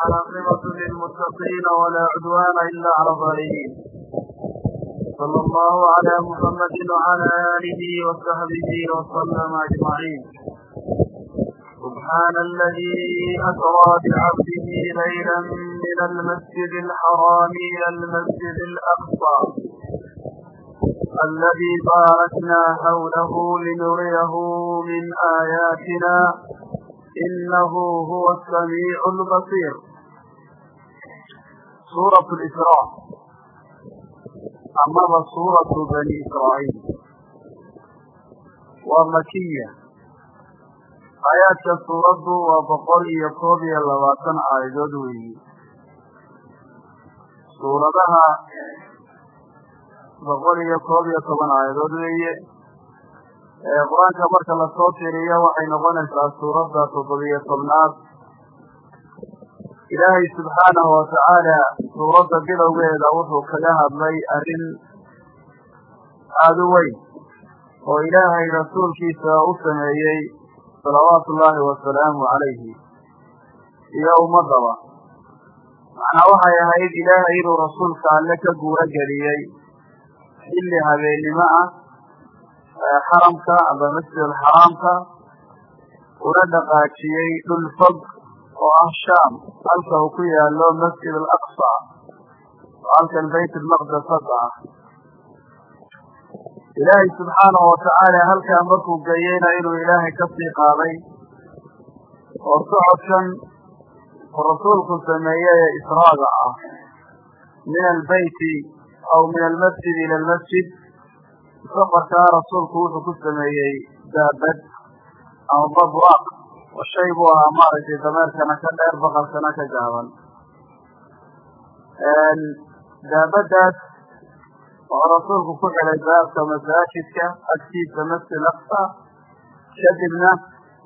والعاقبة للمتقين ولا عدوان إلا على الظالمين صلى الله على محمد وعلى آله وصحبه وسلم أجمعين سبحان الذي أسرى بعبده ليلا من المسجد الحرام إلى المسجد الأقصى الذي باركنا حوله لنريه من آياتنا إنه هو السميع البصير suuratu lisra amaba suuratu bani israa'iil waa makiya aayaadka suuraddu waa boqol iyo koob iyo labaatan aayadood weeyi suuradaha boqol iyo koob iyo toban aayadood weeye qur'aanka marka la soo tiriyo waxay noqonaysaa suuradda toddobiyo tobnaad ilaahay subxaanahu watacaala suuradda bilowgeeda wuxuu kaga hadlay arrin aada u weyn oo ilaahay rasuulkiisa u sameeyey salawaatu ullaahi wasalaamu calayhi iyo ummadaba macnaa waxay ahayd ilaahay inuu rasuulka alle ka guuro geliyey xilli habeennimo ah xaramka aba masjid alxaraamka una dhaqaajiyey dhul fog oo ah shaam halka uu ku yaalo masjid alaqsa oo halkan bayt almaqdes hadda ah. Ilaahay subxaanahu watacaala halkaa markuu geeyeyna inuu ilaahay ka sii qaaday oo socodkan uu rasuulku sameeyey ee israaga ah min albeyti aw min almasjid ila almasjid safarkaa rasuulku wuxuu ku sameeyey daabad ama babraaq shay buu ahaa maaragtay dameerkana ka dheer baqalkana ka gaaban. Daabadaas wuxuu rasuulku ku xidhay baabka masaajidka agtiisa masjid aqsa kadibna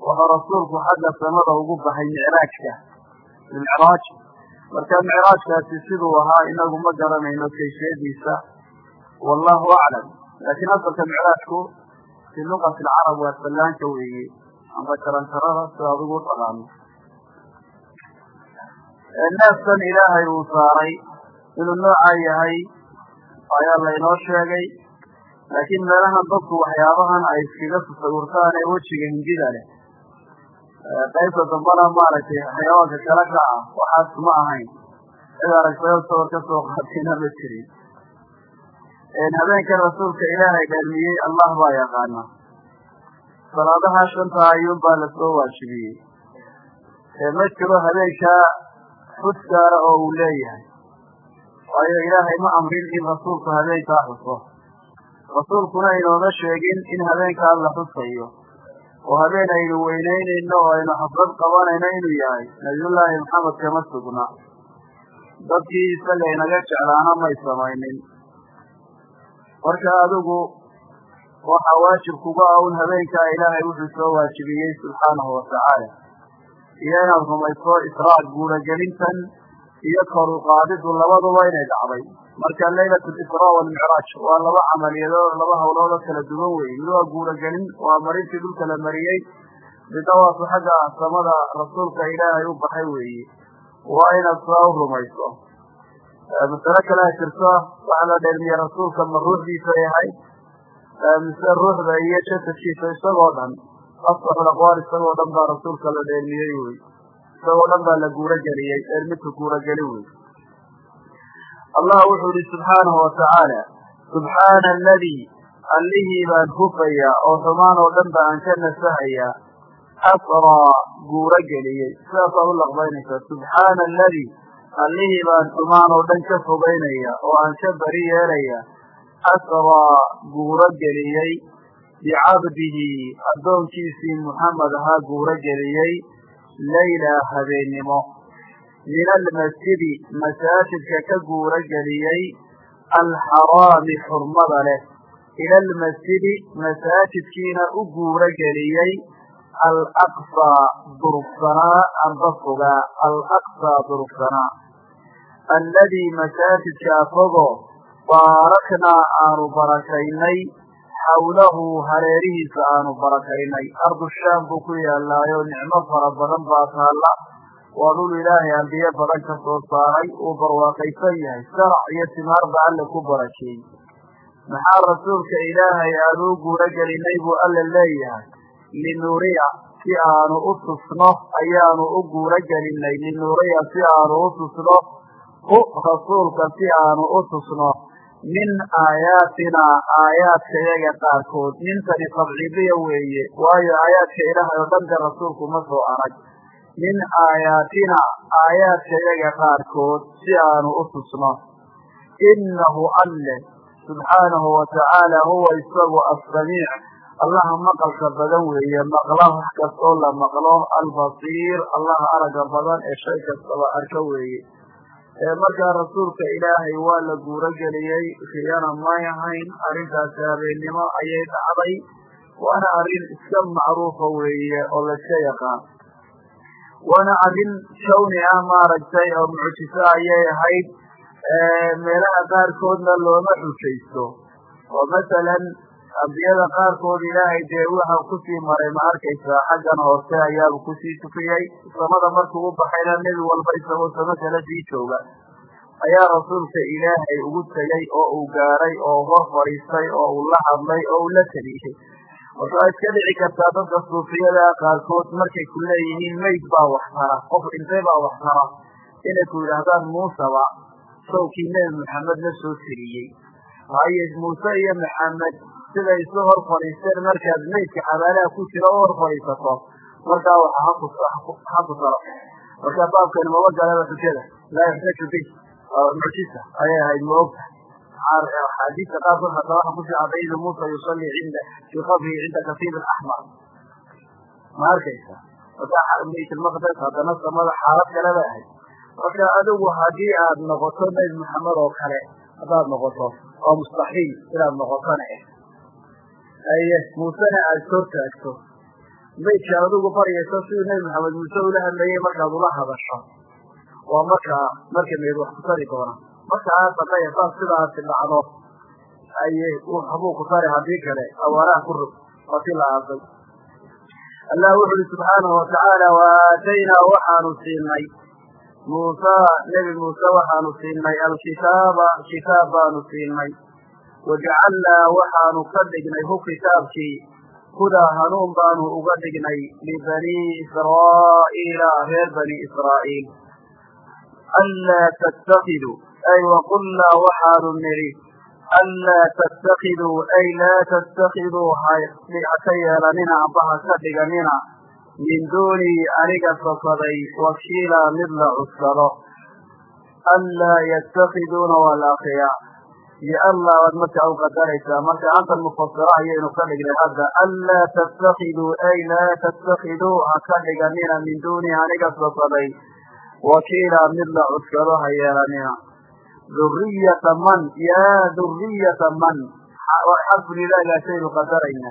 wuxuu rasuulku xagga samada ugu baxay micraajka micraaj. Marka micraajkaasi siduu ahaa inagu ma garanayno kayfiyadiisa. Wallahu aclam. Laakiin asalka micraajku fi luqati alcarab waa sallaanka weeye amba jaranjarada sida adigu u taqaano neefkan ilaahay uu saaray inuu noocaa yahay ayaa laynoo sheegay laakiin meelahan dadku waxyaabahan ay iskaga tasawurtaan ee wejiga hindida leh qaybta dambana maaragtay xayawaanka kala ka ah waxaas ma ahayn cid aragtay oo sawir ka soo qaatayna ma jirin habeenkan rasuulka ilaahay dhalmiyey allah baa yaqaana salaadaha shanta ayuun baa la soo waajibiyey. Ma jiro habeenkaa xus gaara oo uu leeyahay. Waayo ilaahay ma amrin in rasuulku habeenkaa xuso. Rasuulkuna inooma sheegin in habeenkaa la xusayo. Oo habeen aynu weyneynayno oo aynu xaflad qabanayno inuu yahay nabiyullaahi maxamed kama sugna. Dadkii isaga inaga jeclaana may samaynin. Marka adigu waxaa waajib kuga ah un habeenkaa ilaahay wuxuu soo waajibiyey subxaanahu watacaala iyo inaad rumayso israac guuragelintan iyo koru qaadidu labaduba inay dhacday. Marka laylat lisraa walmicraaj waa laba camaliyadood laba hawlood oo kala duwan weeye mid waa guuragelin waa marintii dhulka la mariyey. Midna waasu xagga samada rasuulka ilaahay u baxay weeye waa inaad saa u rumayso masale kalea jirto waxaa la dheelmiyey rasuulka ma ruuxdiisa yahay mise ruuxda iyo jasadkiisa isagoo dhan asaxul aqwaal isagoo dhan baa rasuulka la dheelmiyey wey. Isagoo dhan baa la guurageliyey dheelmidka guurageli wey. Allah wuxuu ihi subxaanahu watacaala subxaana aladii allihii baan hufayaa oo xumaan oo dhan ba aan ka nasahayaa asraa guuro geliyey sidaasaa u laqbaynaysaa subxaana aladii allihii baan xumaan oo dhan ka fogeynaya oo aan ka bari yeelaya asraa guuro geliyey bicabdihi addoonkiisii muxamed ahaa guuro geliyey layla habeennimo min almasjidi masaajidka ka guuro geliyey alxaraami xurmada leh. Ila almasjidi masaajidkiina u guuro geliyey alaqsaa durugsanaa amba fogaa alaqsaa durugsanaa alladii masaajidkaa fogo baaraknaa aanu barakaynay xawlahu hareerihiisa aanu barakaynay. Ardu shaam buu ku yaalaayo nicmo fara badan baa taalla. Waa dhul ilaahay ambiye badan ka soo saaray uu barwaaqaysan yahay sarac iyo simaarba alle ku barakeeyey maxaa rasuulka ilaahay aanu u guuro gelinay buu alle leeyahay? Linuriya si aanu u tusno ayaanu u guuro gelinay linuriya si aanu u tusno. Hu rasuulka si aanu u tusno min aayaatina aayaadka yaga qaarkood nintani tabciidiya weeye waayo aayaadka ilaahay oo dhan de rasuulku ma soo arag. Min aayaatina aayaadka yaga qaarkood si aanu u tusno. Innahu alle subxaanahu watacaala huwa isagu assamiic. Allaha maqalka badan weeye maqla wax kastoo la maqlo albasiir. Allaha aragga badan ee shay kastaba arka weeye markaa rasuulka ilaahay waa la guuro geliyey khiyana may ahayn arrintaasi habeennimo ayay dhacday waana arrin iska macruufa weeye oo layska yaqaan. Waana arrin shawni ah maaragtay oo mucjiso ayay ahayd meelaha qaarkoodna looma xujaysto oo masalan ambiyada qaarkood ilaahay dee waxa ku sii maray ma arkaysaa xaggan hoose ayaaba ku sii tufiyey samada markuu u baxayna nebi walba isagoo samo kala sii jooga. Ayaa rasuulka ilaahay ugu tegey oo uu gaaray oo hor fadhiistay oo uu la hadlay oo uu la taliyey waa iska dhici kartaa dadka suufiyada qaarkood markay ku leeyihiin mayd baa wax tara qof dhintay baa wax tara. Inay ku yidhaahdaan muuseba sawkii nebi maxamed la soo tiriyey. Haye muuse iyo maxamed siday isu hor fadhiisteen markaad maydka xabaalaha ku jira u hor fadhiisato markaa waxa haku taro marka baabkani maba galaba xujada. Laa yaxtaju bi mucjisa ayay ahayd ma ogta. Axaadiista qaarkood hataa waxa ku sii caday inu muusa yusalli cinda fii cinda kasiib axmar ma arkaysa? Marka baytlmaqdes haddana samada xaalad kale bay ahayd. Marka adigu haddii aad noqoto nebi maxamed oo kale haddaad noqoto waa mustaxiil inaad noqotona aye muusena aad sor taagto maydka adigu baryayso siduu nebi maxamed muuse ula hadlayay markaad ula hadasho waa markaa marka meed wax ku tari doona marka aad dambeya saas sidaasi dhacdo aye waxbuu ku tari haddii kale awaaraha ku rog si la aasay allah wuxu uhi subxaanahu watacaala wa aataynaa waxaanu siinay muusa nebi muuse waxaanu siinay alkitaaba kitaab baanu siinay wajacalnaa waxaanu ka dhignay hu kitaabkii hudaa hanuun baanu uga dhignay libanii israa'iila reer bani israa'iil anlaa tattakiduu ay waqulnaa waxaanu nidhi anlaa tattakiduu ay laa tattakiduu haka yeelanina amba ha ka dhiganina min duunii aniga sokaday wakiila mid la cuskado anlaa yattakiduuna waa la akriyaa lianlaa waad markaa u qadaraysaa. Marka antan mufasira ayaynu ka dhignay hadda anlaa tattakiduu ay laa tattakiduu ha ka dhiganina min duunii aniga sokaday wakiila mid la cuskado ha yeelanina duriyata man yaa duriyata man. Xarfulilahgaasaynu qadarayna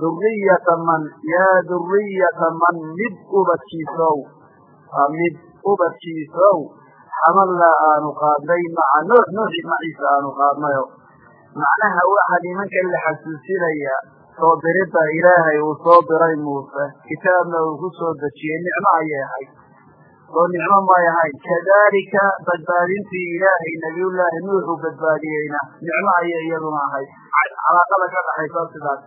duriyata man yaa duriyata man mid ubadkiisow mid ubadkiisow xamalla aanu qaadnay maca nuux nuuxi maciisa aanu qaadnayo. Macnaha waxaa nimankan la xasuusinaya soo diridda ilaahay uu soo diray muuse. Kitaabna uu ku soo dejiyey nicmo ayay ahayd. Soo nicmo may ahayn. Kadalika badbaadintii ilaahay nabiyullaahi nuuxu badbaadiyeyna. Nicmo ayay iyaduna ahayd. Calaaqada ka dhaxaysa sidaas.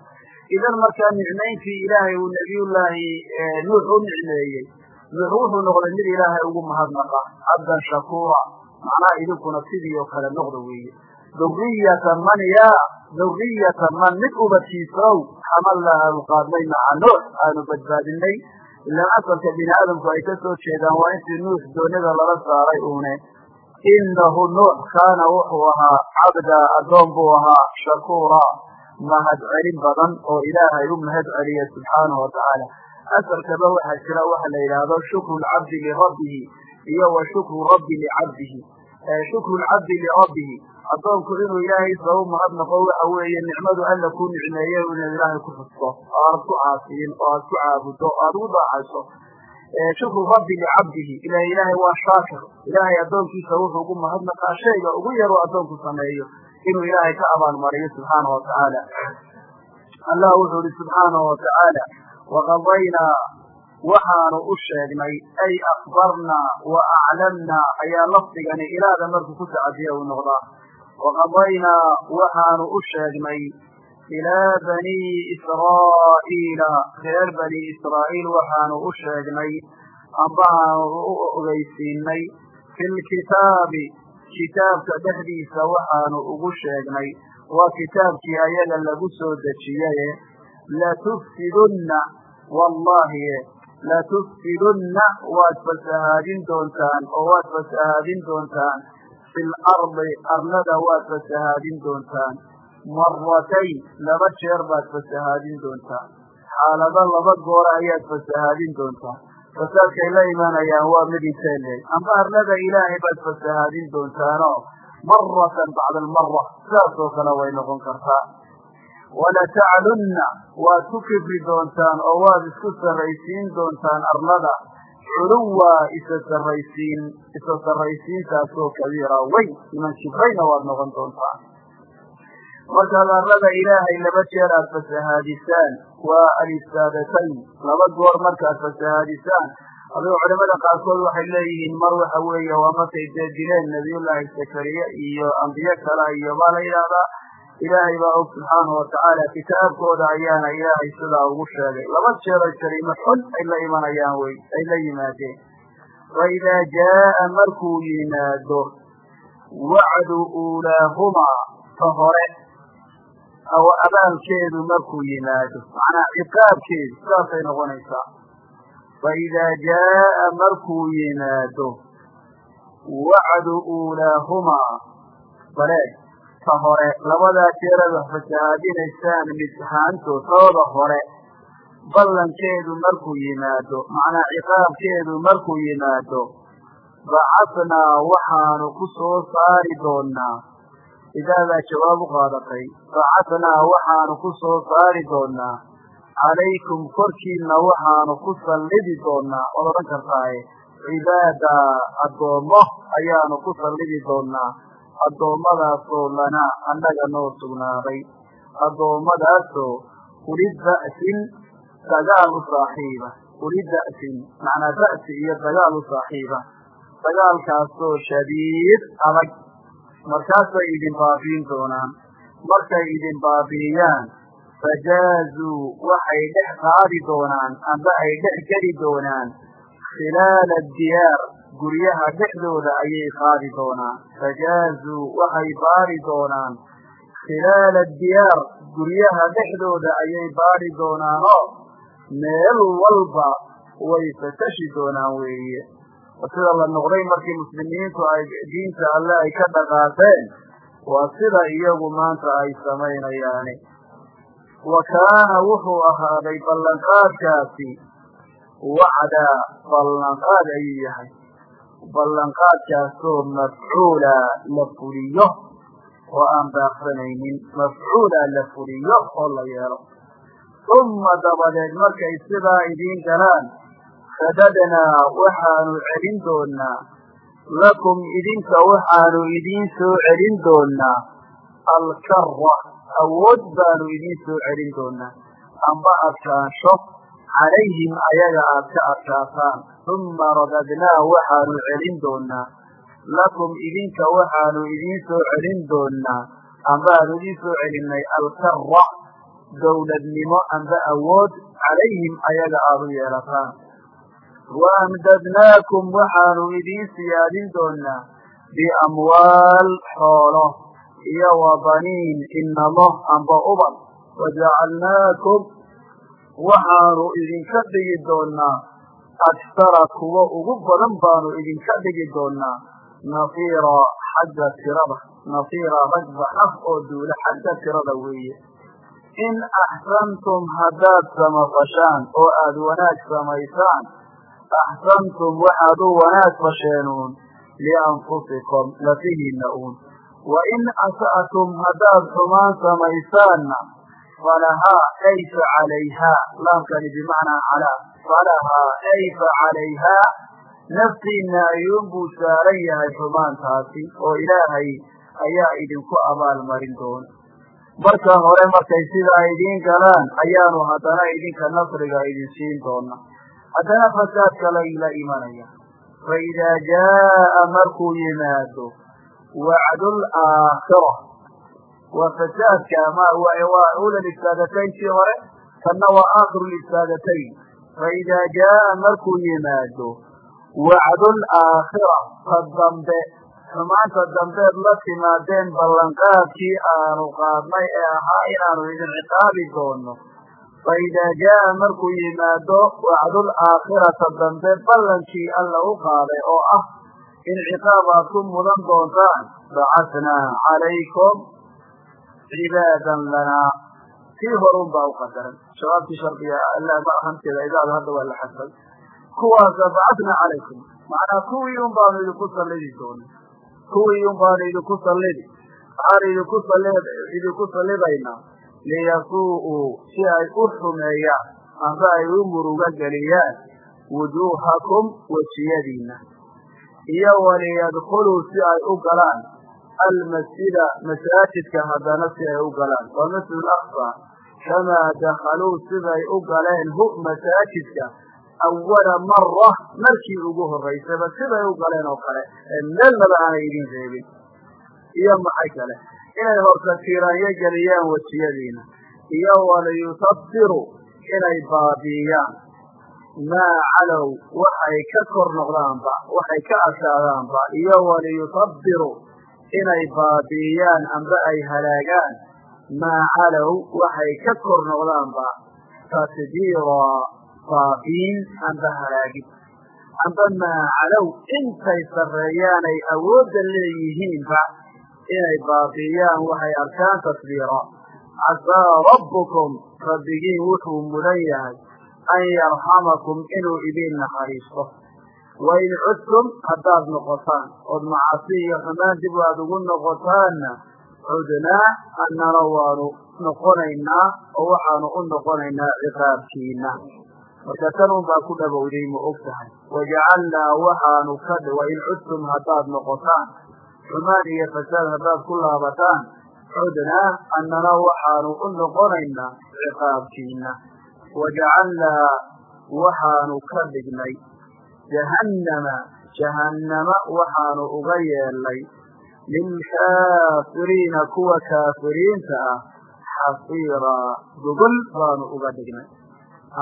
Idan markaa nicmayntii ilaahay uu nabiyullaahi nuux u nicmeeyey nuux wuxuu noqday mid ilaahay ugu mahadnaqa cabdan shakuura macnaha idinkuna sidii oo kale noqda weeye. Duriyata man ya duriyata man mid ubadkiisow xamalla aanu qaadnay maca nuux aanu badbaadinay ilaan asalka bini aadamku ay ka soo jeedaan waa intii nuux doonida lala saaray uune. Inahu nuux kaana wuxuu ahaa cabda addoon buu ahaa shakuura mahad celin badan oo ilaahay u mahad celiya subxaanahu watacaala asalkaba waxaa jira waxa la yidhaahdo shukru lcabdi lirabbihi iyo wa shukru rabbi licabdihi shukru lcabdi lirabbihi addoonku inuu ilaahay sabu mahadnaqo waxa weeye nicmadu alla ku nicmeeye inaad ilaahay ku xusto oo aad ku caasiyin oo aad ku caabuddo o aad ugu daacayso shukru rabbi licabdihi ila ilaahay waa shaakir. Ilaahay addoonkiisa wuxuu ugu mahadnaqaa shayga ugu yaroo addoonku sameeyo inuu ilaahay ka abaalmariyo subxaanahu watacaala allah wuxuu ihi subxaanahu watacaala waqadaynaa waxaanu u sheegnay ay akbarnaa wa aclamnaa ayaa lafdigani ilaada markuu ku tacadiya uu noqdaa waqadaynaa waxaanu u sheegnay ilaa banii israa'iila reer bani israa'iil waxaanu u sheegnay amba aanu u ogeysiinay fi lkitaabi kitaabka dhexdiisa waxaanu ugu sheegnay waa kitaabkii ayaga lagu soo dejiyaye latufsidunna wallahi latufsidunna waad fasahaadin doontaan oo waad fasahaadin doontaan. Fi lardi arlada waad fasahaadin doontaan. Maratayn laba jeer baad fasahaadin doontaan. Xaalado laba goora ayaad fasahaadin doontaan. Fasaadkay la imanayaan waa mid intee leeg. Amba arlada ilaahay baad fasahaadin doontaanoo? Maratan bacda almara sidaas oo kale way noqon kartaa walataclunna waad ku kibri doontaan oo waad isku sarraysiin doontaan arlada culuwa isa sarraysiin isa sarraysiintaasoo kabiira weyn iman kibrayna waad noqon doontaan markaad arlada ilaahay laba jeer aad fasahaadisaan waa alisaadatayn laba goor markaad fasahaadisaan aduu culamada qaarkood waxay leeyihiin mar waxa weeye waa markay dee dileen nabiyullaahi zakariya iyo ambiye kale iyo baa la yidhaahdaa ilaahay baa og subxaanahu watacaala kitaabkooda ayaana ilaahay sidaa ugu sheegay. Laba jeero jariimo xun ay la imanayaan wey ay la yimaadeen. Wa idaa jaaa markuu yimaado wacdu uulaahumaa ta hore aw abaalkeedu markuu yimaado macnaa ciqaabkeedu sidaasay noqonaysaa. Fa idaa jaaa markuu yimaado wacdu uulaahumaa baleeg ta hore labadaa jeerad wax fasahaadinaysaan midhaantood tooda hore ballankeedu markuu yimaado macnaa ciqaabkeedu markuu yimaado bacatnaa waxaanu ku soo saari doonaa idaadaa jawaab u qaadatay bacatnaa waxaanu ku soo saari doonaa calaykum korkiina waxaanu ku sallidi doonaa waad odhan kartaaye cibaada addoommo ayaanu ku sallidi doonaa addoommadaasoo lanaa annaga noo sugnaaday. Addoommadaasoo uli ba'sin dagaal u saaxiiba. Uli ba'sin macnaa ba'si iyo dagaal u saaxiiba. Dagaalkaasoo shadiid adag. Markaasay idin baabiin doonaan. Markay idin baabiiyaan fajaazuu waxay dhex qaadi doonaan amba ay dhex geli doonaan khilaala diyaar guryaha dhexdooda ayay qaadi doonaan. Fajaazuu waxay baari doonaan. Khilaala diyaar guryaha dhexdooda ayay baari doonaanoo meel walba way fatashi doonaan weeye. Sida la noqday markii muslimiintu ay diinta alle ay ka dhaqaaqeen waa sida iyagu maanta ay samaynayaani wa kaana wuxuu ahaaday ballanqaadkaasi wacdaa ballanqaad ayuu yahay ballanqaadkaasoo mafcuula la fuliyo oo aan baaqsanaynin mafcuula la fuliyo oo la yeelo. Uma dabadeed markay sidaa idiin galaan sadadnaa waxaanu celin doonaa lakum idinka waxaanu idiin soo celin doonaa alkara awood baanu idiin soo celin doonaa amba adkaansho calayhim ayaga aad ka adkaataan uma radadnaa waxaanu celin doonaa lakum idinka waxaanu idiin soo celin doonaa amba aanu idiin soo celinay alkara dowladnimo amba awood calayhim ayaga aada u yeelataan waamdadnaakum waxaanu idiin siyaadin doonaa biamwaal xoolo iyo wa baniin inamo amba ubad wajacalnaakum waxaanu idinka dhigi doonaa aktara kuwa ugu badan baanu idinka dhigi doonaa nafiira xagga tirada nafiira ragba ah oo duula xagga tirada weeye. In axsantum haddaad samafashaan oo aada wanaag samaysaan axsantum waxaad u wanaag fasheenuun lianfusikum lafihiinna uun. Wa in asa'tum haddaad xumaan samaysaanna falahaa ay fa calayhaa laamkani bimacnaa calaa falahaa ay fa calayhaa naftiinna ayuunbuu saaran yahay xumaantaasi oo ilaahay ayaa idinku abaalmarin doona marka hore markay sidaa idiin galaan ayaanu haddana idinka nasriga idin siin doona haddana fasaad kale la imanaya faidaa jaa'a markuu yimaado wacdul aakhira waa fasaadka ama waa ula lisaadatayntii hore kanna waa aakhiru lisaadatayn faidaa jaa'a markuu yimaado wacdul aakhira ta dambe xumaanta dambeed la timaadeen ballanqaadkii aanu qaadnay ee ahaa inaanu idin ciqaabi doono faidaa jaa'a markuu yimaado wacdul aakhirata dambe ballankii alla u qaaday oo ah in ciqaab aad ku mudan doontaan bacatnaa calaykum cibaadan lanaa tii horun baa u qadaran shabaabtii shardiga hanteeda idaada hadda waa la xasbay. Kuwaasa bacatnaa calaykum. Macnaa kuwii un baanu idinku sallidi doona kuwii un baanu idinku sallidi. Waxaan idinku idinku sallidaynaa liyasuu'uu si ay u xumeeyaan amba ay u muruga geliyaan wujuuhakum wejiyadiina iyo waliyadkuluu si ay u galaan almasjida masaajidka haddana si ay u galaan waa masjid aqsa kamaa dakaluu siday u galeen hu masaajidka awala mara markii ugu horaysaba siday u galeen oo kale ee meelnaba aanay idin reebin iyo maxay kale inay horta tiiraanyo geliyaan wejiyadiina iyo waliyutabbiru inay baabiiyaan maa calow waxay ka kor noqdaanba waxay ka ashaadaanba iyo waliyutabbiru inay baabiiyaan amba ay halaagaan. Maa calow waxay ka kor noqdaanba tatdiira baabiin amba halaagid amba maa calow intay sarreeyaan ay awoodda leeyihiinba inay baabiiyaan waxay arkaan tasbiira casaa rabbukum rabbigiin wuxuu mudan yahay an yarxamakum inuu idin naxariisto wain cudtum haddaad noqotaan ood macaasi iyo xumaan dib aad ugu noqotaanna cudnaa annana waanu noqonaynaa oo waxaanu u noqonaynaa ciqaabkiina marka tan un baa ku dhabowday ma og tahay wajacalnaa waxaanu ka wain cudtum haddaad noqotaan xumaan iyo fasaad haddaad ku laabataan cudnaa annana waxaanu u noqonaynaa ciqaabkiina wajacalnaa waxaanu ka dhignay jahannama jahannama waxaanu uga yeelnay lilkaafiriina kuwa kaafiriinta ah xasiiraa gogol baanu uga dhignay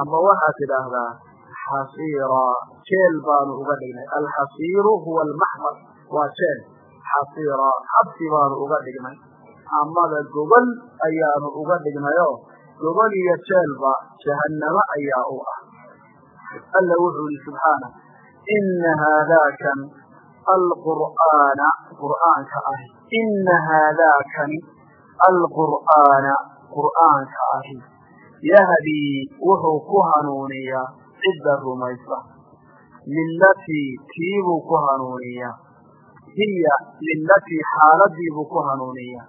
ama waxaad tidhaahdaa xasiiraa jeel baanu uga dhignay alxasiiru huwa almaxbas waa jeel xasiiraa xabsi baanu uga dhignay amada gogol ayaanu uga dhignayoo gogol iyo jeelba jahannamo ayaa u ah alla wuxuu yihi subxaana ina haadaakan alqur'aana qur'aanka ahi ina haadaakani alqur'aana qur'aanka ahi yahdii wuxuu ku hanuuniyaa cidda rumaysa lilatii tiibuu ku hanuuniyaa hiya lilatii xaaladiibuu ku hanuuniyaa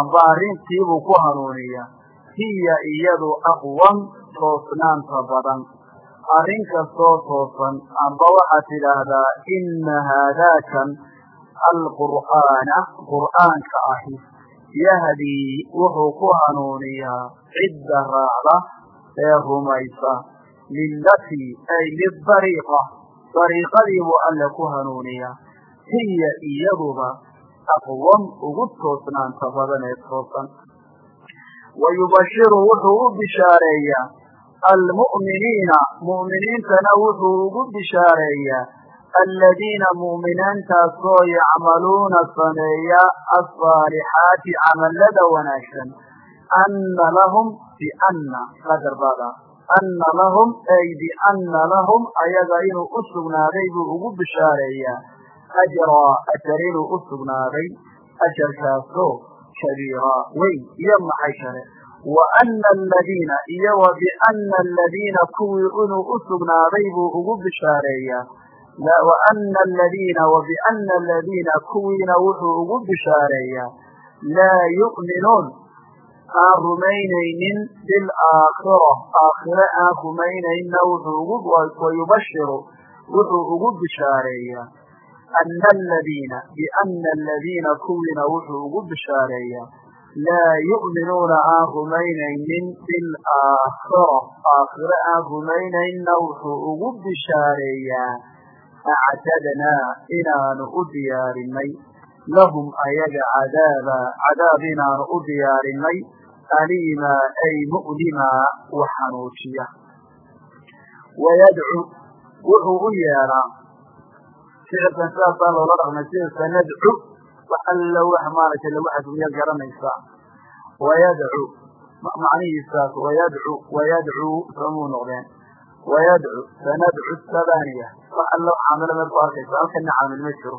amba arrintiibuu ku hanuuniyaa hiya iyadu aqwam toosnaanta badan arrin kastoo toosan amba waxaad tidhaahdaa ina haadaakan alqur'aana qur'aanka ahi yahdii wuxuu ku hanuuniyaa cidda raacda ee rumaysa lilatii ay lidariiqa dariiqadiibuu alle ku hanuuniyaa hiya iyaduba aqwam ugu toosnaanta badan ee toosan. Wayubashiru wuxuu u bishaareeyaa almu'miniina mu'miniintana wuxuu ugu bishaareeyaa aladiina mu'miniintaasoo yacmaluuna sameeya asaalixaati camallada wanaagsan anna lahum bianna qadar baada anna lahum ay bianna lahum ayaga inuu u sugnaaday buu ugu bishaareeyaa. Ajraa ajar inuu u sugnaaday ajarkaasoo kabiira weyn iyo maxay kale wa ana aladiina iyo wa biana aladiina kuwii inuu u sugnaaday buu ugu bishaareeyaa wa ana aladiina wa biana aladiina kuwiina wuxuu ugu bishaareeyaa laa yu'minuun aan rumaynaynin bilaakhira aakhire aan ugu wayubashiru wuxuu ugu bishaareeyaa ana aladiina biana aladiina kuwiina wuxuu ugu bishaareeyaa laa yu'minuuna aan rumaynaynin bilaakhira aakhire aan rumaynayna wuxuu ugu bishaareeyaa actadnaa inaanu u diyaarinay lahum ayaga cadaaba cadaab inaanu u diyaarinay aliima ay mu'lima wax xanuujiya wayadcu wuxuu u yeedhaa ficilkan sidaasaa loola dhaqmay sida sanadcu wax alla wax maaragtay lagu xadmiya garanaysaa wayadcu macnihiisaas wayadcu wayadcuu samuu noqdeen. Wayadcu sanadcu sabaniya wax alla caamilo meel ku arkaysa halkana caamil ma jiro.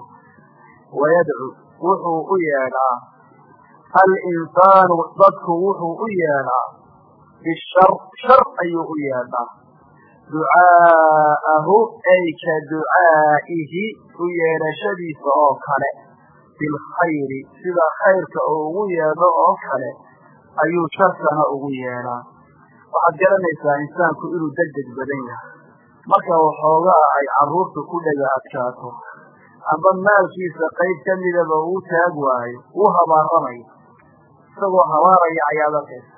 Wayadcu wuxuu u yeedhaa alinsaanu dadku wuxuu u yeedhaa bishar shar ayuu u yeedhaa. Ducaa'ahu ay ka ducaa'ihi u yeedhashadiisa oo kale bilkhayri sida khayrka uu ugu yeedho oo kale ayuu sharkana ugu yeedhaa waxaad garanaysaa insaanku inuu degdeg badan yahay. Marka waxoogaa ay carruurta ku dhega adkaato amba maalkiisa qayb ka midaba uu taag waayo wuu habaaramaya isagoo habaaraya ayaad arkaysa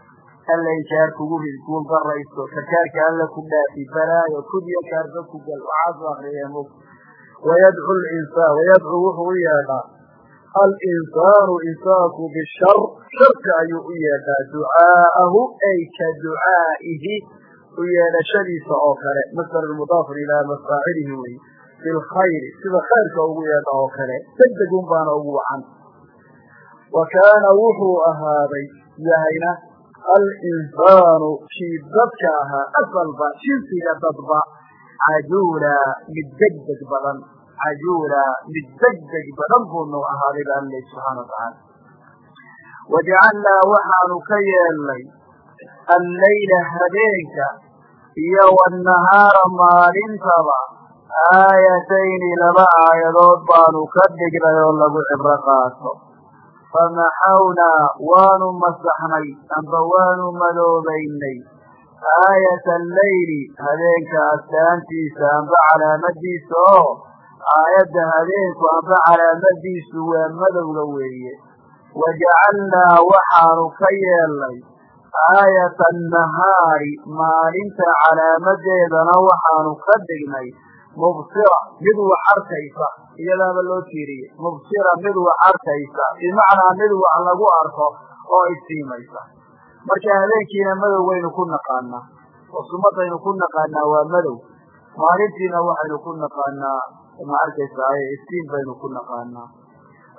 alla inkaar kugu rid kuu garayso karkaarka alla ku dhaafi balaayo kudiyo kaarba ku gal akriyee mog wayadcu linsaan wayadcu wuxuu u yeedhaa alinsaanu insaanku bishar sharka ayuu u yeedhaa ducaa'ahu ay ka ducaa'ihi u yeedhashadiisa oo kale masdar mudaafun ilaa mafaacilihi wey bilkhayri sida khayrka ugu yeedha oo kale degdegun baana ugu wacan wa kaana wuxuu ahaaday yahayna alinsaanu kii dadka ahaa asalba jinsiga dadba cajuula mid degdeg badan cajuula mid degdeg badan buunu ahaaday ba alla subxaana watacaala wajacalnaa waxaanu ka yeelnay allayla habeenka iyo wanahaara maalintaba aayatayni laba aayadood baanu ka dhignay oo lagu cibro qaato famaxawnaa waanu masaxnay amba waanu madoobaynay aayata alleyli habeenka astaantiisa amba calaamadiisa oo aayadda habeenku amba calaamadiisu waa madowga weeye wajacalnaa waxaanu ka yeelnay aayata annahaari maalinta calaamadeedana waxaanu ka dhignay mubsira mid wax arkaysa iyadaaba loo tiiriyey mubsira mid wax arkaysa bimacnaa mid wax lagu arko oo isiimaysa marka habeenkiina madow waynu ku naqaanaa oo sumadaynu ku naqaanaa waa madow. Maalintiina waxaynu ku naqaanaa ma arkaysa isiin baynu ku naqaanaa.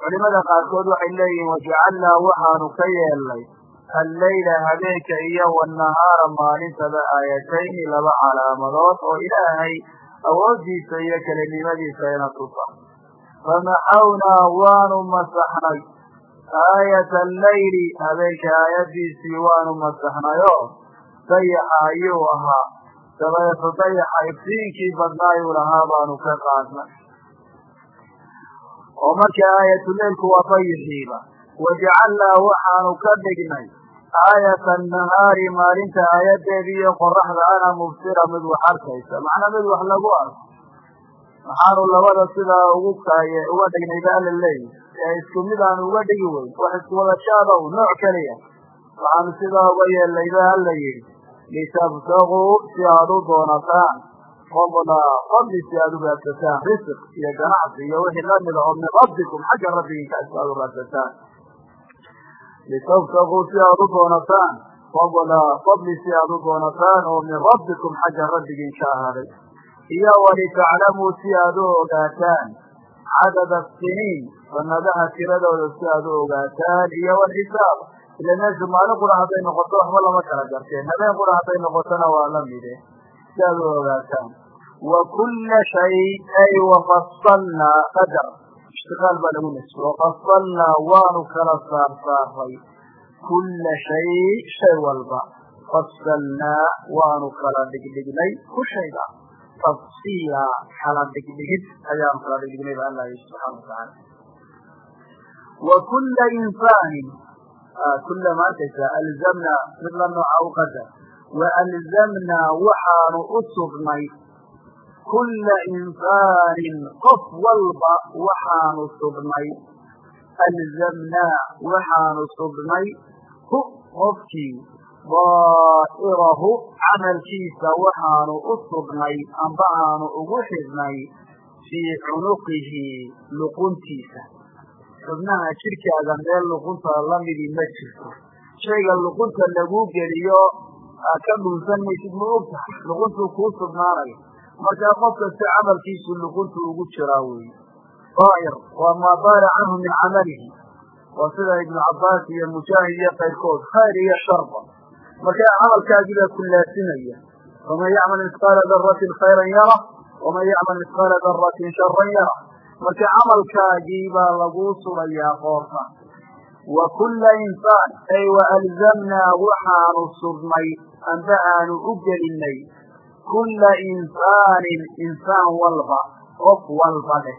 Culimada qaarkood waxay leeyihiin wajacalnaa waxaanu ka yeelnay alleyla habeenka iyo wanahaara maalintaba aayatayni laba calaamadood oo ilaahay awoodiisa iyo kelinimadiisa ina tusa famaxawnaa waanu masaxnay aayata alleyli habeenka aayadiisii waanu masaxnay oo dayaxa ayuu ahaa dabeeto dayaxa iftiinkii badnaayuu lahaa baanu ka qaadnay. Oo marka aayatuleylku waa dayixiiba wajacalnaa waxaanu ka dhignay aayata annahaari maalinta aayadeedii iyo qoraxda ana mubsira mid wax arkaysa. Macnaa mid wax lagu arko. Maxaanu labada sidaa ugu kaaye uga dhignay ba leeyihi ee isku mid aanu uga dhigi weyn wax iskuwadashaada u nooc keliya. Waxaanu sidaa uga yeelnay ba yidhi litabtaguu si aada u doonataan fadla fadli si aada u raadsataan risiq iyo ganacsi iyo wixii lamida oo min rabbikum xagga rabbiginka si aada u raadsataan litabtaguu si aada u doonataan fadla fadli si aada u doonataan oo min rabbikum xagga rabbigin ka ahaaday iyo walitaclamuu si aad u ogaataan cadada siniin sanadaha tiradooda si aad u ogaataan iyo walxisaab ila meeshu maalin qura hadday noqoto waxba lama kala garteen. Habeen hadday noqotona waa la mide si aad u ogaataan. Wa kulla shay ay wafasalnaa qadar. Ishtiqaal baa lagu nes wafasalnaa waanu kala saar saaray shay shay walba. Fasalnaa waanu kala dhigdhignay. Ku shayga. Tafsiila kala dhigdhigid. Ayaanu kala dhigdhignay ba alla subxana watacaala wa kulla insaanin kulla ma arkaysa alzamnaa mid la nooca u qadar wa alzamnaa waxaanu u sugnay kulla insaanin qof walba waxaanu sugnay alzamnaa waxaanu sugnay hu qofkii daa'irahu camalkiisa waxaanu u sugnay amba aanu ugu xidhnay fii cunuqihi luquntiisa xubnaha jidhkaaga meel luqunta lamidi ma jirto. Shayga luqunta laguu geliyo ka dhunsan maysid ma og tahay luquntuu kuu sugnaanayo markaa qof kasta camalkiisu luquntu ugu jiraa weeye daa'ir waa maa daara canhu min camalihi. Waa sida ibnu cabbaas iyo mujaahid iyo kayrkood khayr iyo sharba markaa camalkaagiibaa ku laasimaya faman yacmal misqaala daratin khayran yara waman yacmal misqaala daratin sharan yara marka camalkaagii baa laguu sugayaa qoorta. Wa kulla insaan ay waalzamnaa waxaanu sugnay amba aanu u gelinay kulla insaanin insaan walba qof walba leh.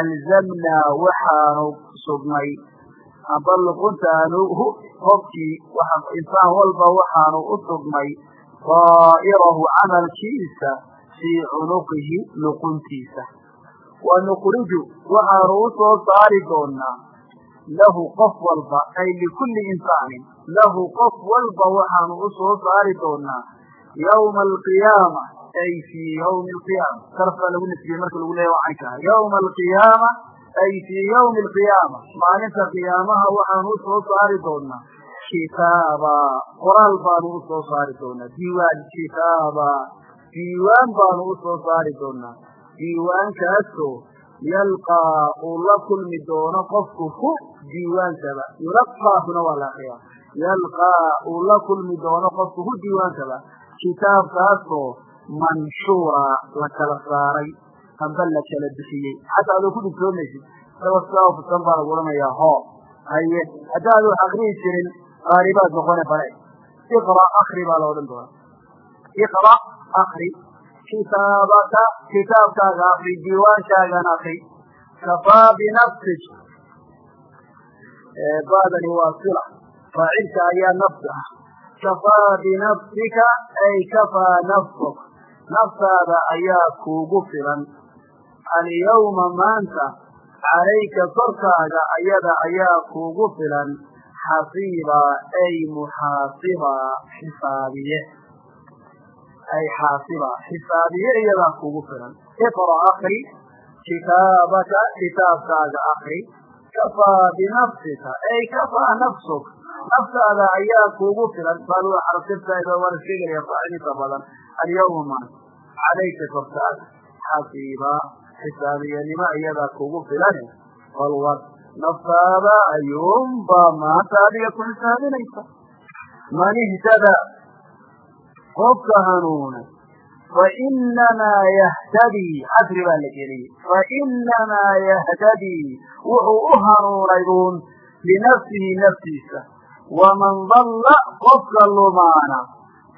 Alzamnaa waxaanu sugnay amba luquntaanu qofkii insaan walba waxaanu u sugnay daa'irahu camalkiisa fii cunuqihi luquntiisa wa nukriju waxaanu u soo saari doonaa lahu qof walba ay likulli insaanin lahu qof walba waxaanu u soo saari doonaa yawma alqiyaama ay fii yawmi alqiyaama. Sarfaa lagu nisbiyey marka lagu leeya waa caynkaha yawma alqiyaama ay fii yawmi alqiyaama. Maalinta qiyaamaha waxaanu u soo saari doonaa kitaaba qoraal baanu u saari doonaa diiwaan kitaaba diiwaan baanu u saari doonaa diiwaankaasoo yalqaa uu la kulmi doono qofku hu diiwaankaba yulaqaahuna waa la akriyaa yalqaa uu la kulmi doono qofku hu diiwaankaba kitaabkaasoo manshuura la kala saaray amba la kala bixiyey. Xataa adoo ku dhigtoomaysid isagoo sidaa fusan baa lagu odhanayaa hoo haye haddaad wax akrihi jirin qaaribaad noqone bare iqra akri baa la odhan doonaa. Iqra akri kitaabaka kitaabkaaga akri diiwaankaagana akri kafaa binafsik baadani waa sila. Faacilka ayaa nafsi ah. Kafaa binafsika ay kafaa nafsuk. Naftaada ayaa kuugu filan. Alyawma maanta calayka korkaaga ayada ayaa kuugu filan. Xasiiba ay muxaasiba xisaabiye ay xaasiba xisaabiye iyadaa kuugu filan iqra akri kitaabaka kitaabkaaga akri kafaa binafsika ay kafaa nafsuk naftaada ayaa kuugu filan bal xarasibtaada waa la sheegaya faacilinta badan alyawma calayka korkaaga xasiiba xisaabiyanimo iyadaa kuugu filan walwad naftaada ayuunbaa maanta adiga ku xisaabinaysa man ihtadaa qofka hanuunay fainamaa yahtadii xasri baa la geliyey fainamaa yahtadii wuxuu u hanuunay uun linafsihi naftiisa waman dalla qofka lumaana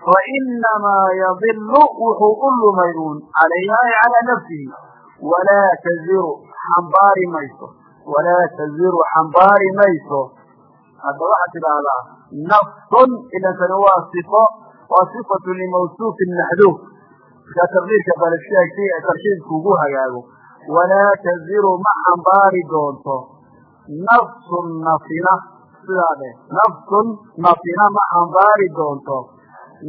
fainamaa yadilu wuxuu u lumay uun calayha ay calaa nafsihi walaa taziru xambaari mayso walaa taziru xambaari mayso hadda waxaad tidhaahdaa nafsun ilankani waa sifo waa sifatu limawsuufin maxduuf markaa taqdiirka ee tarshiidku ugu hagaago walaa taziru ma xambaari doonto nafsun nafina sidaa dheh nafsun nafina ma xambaari doonto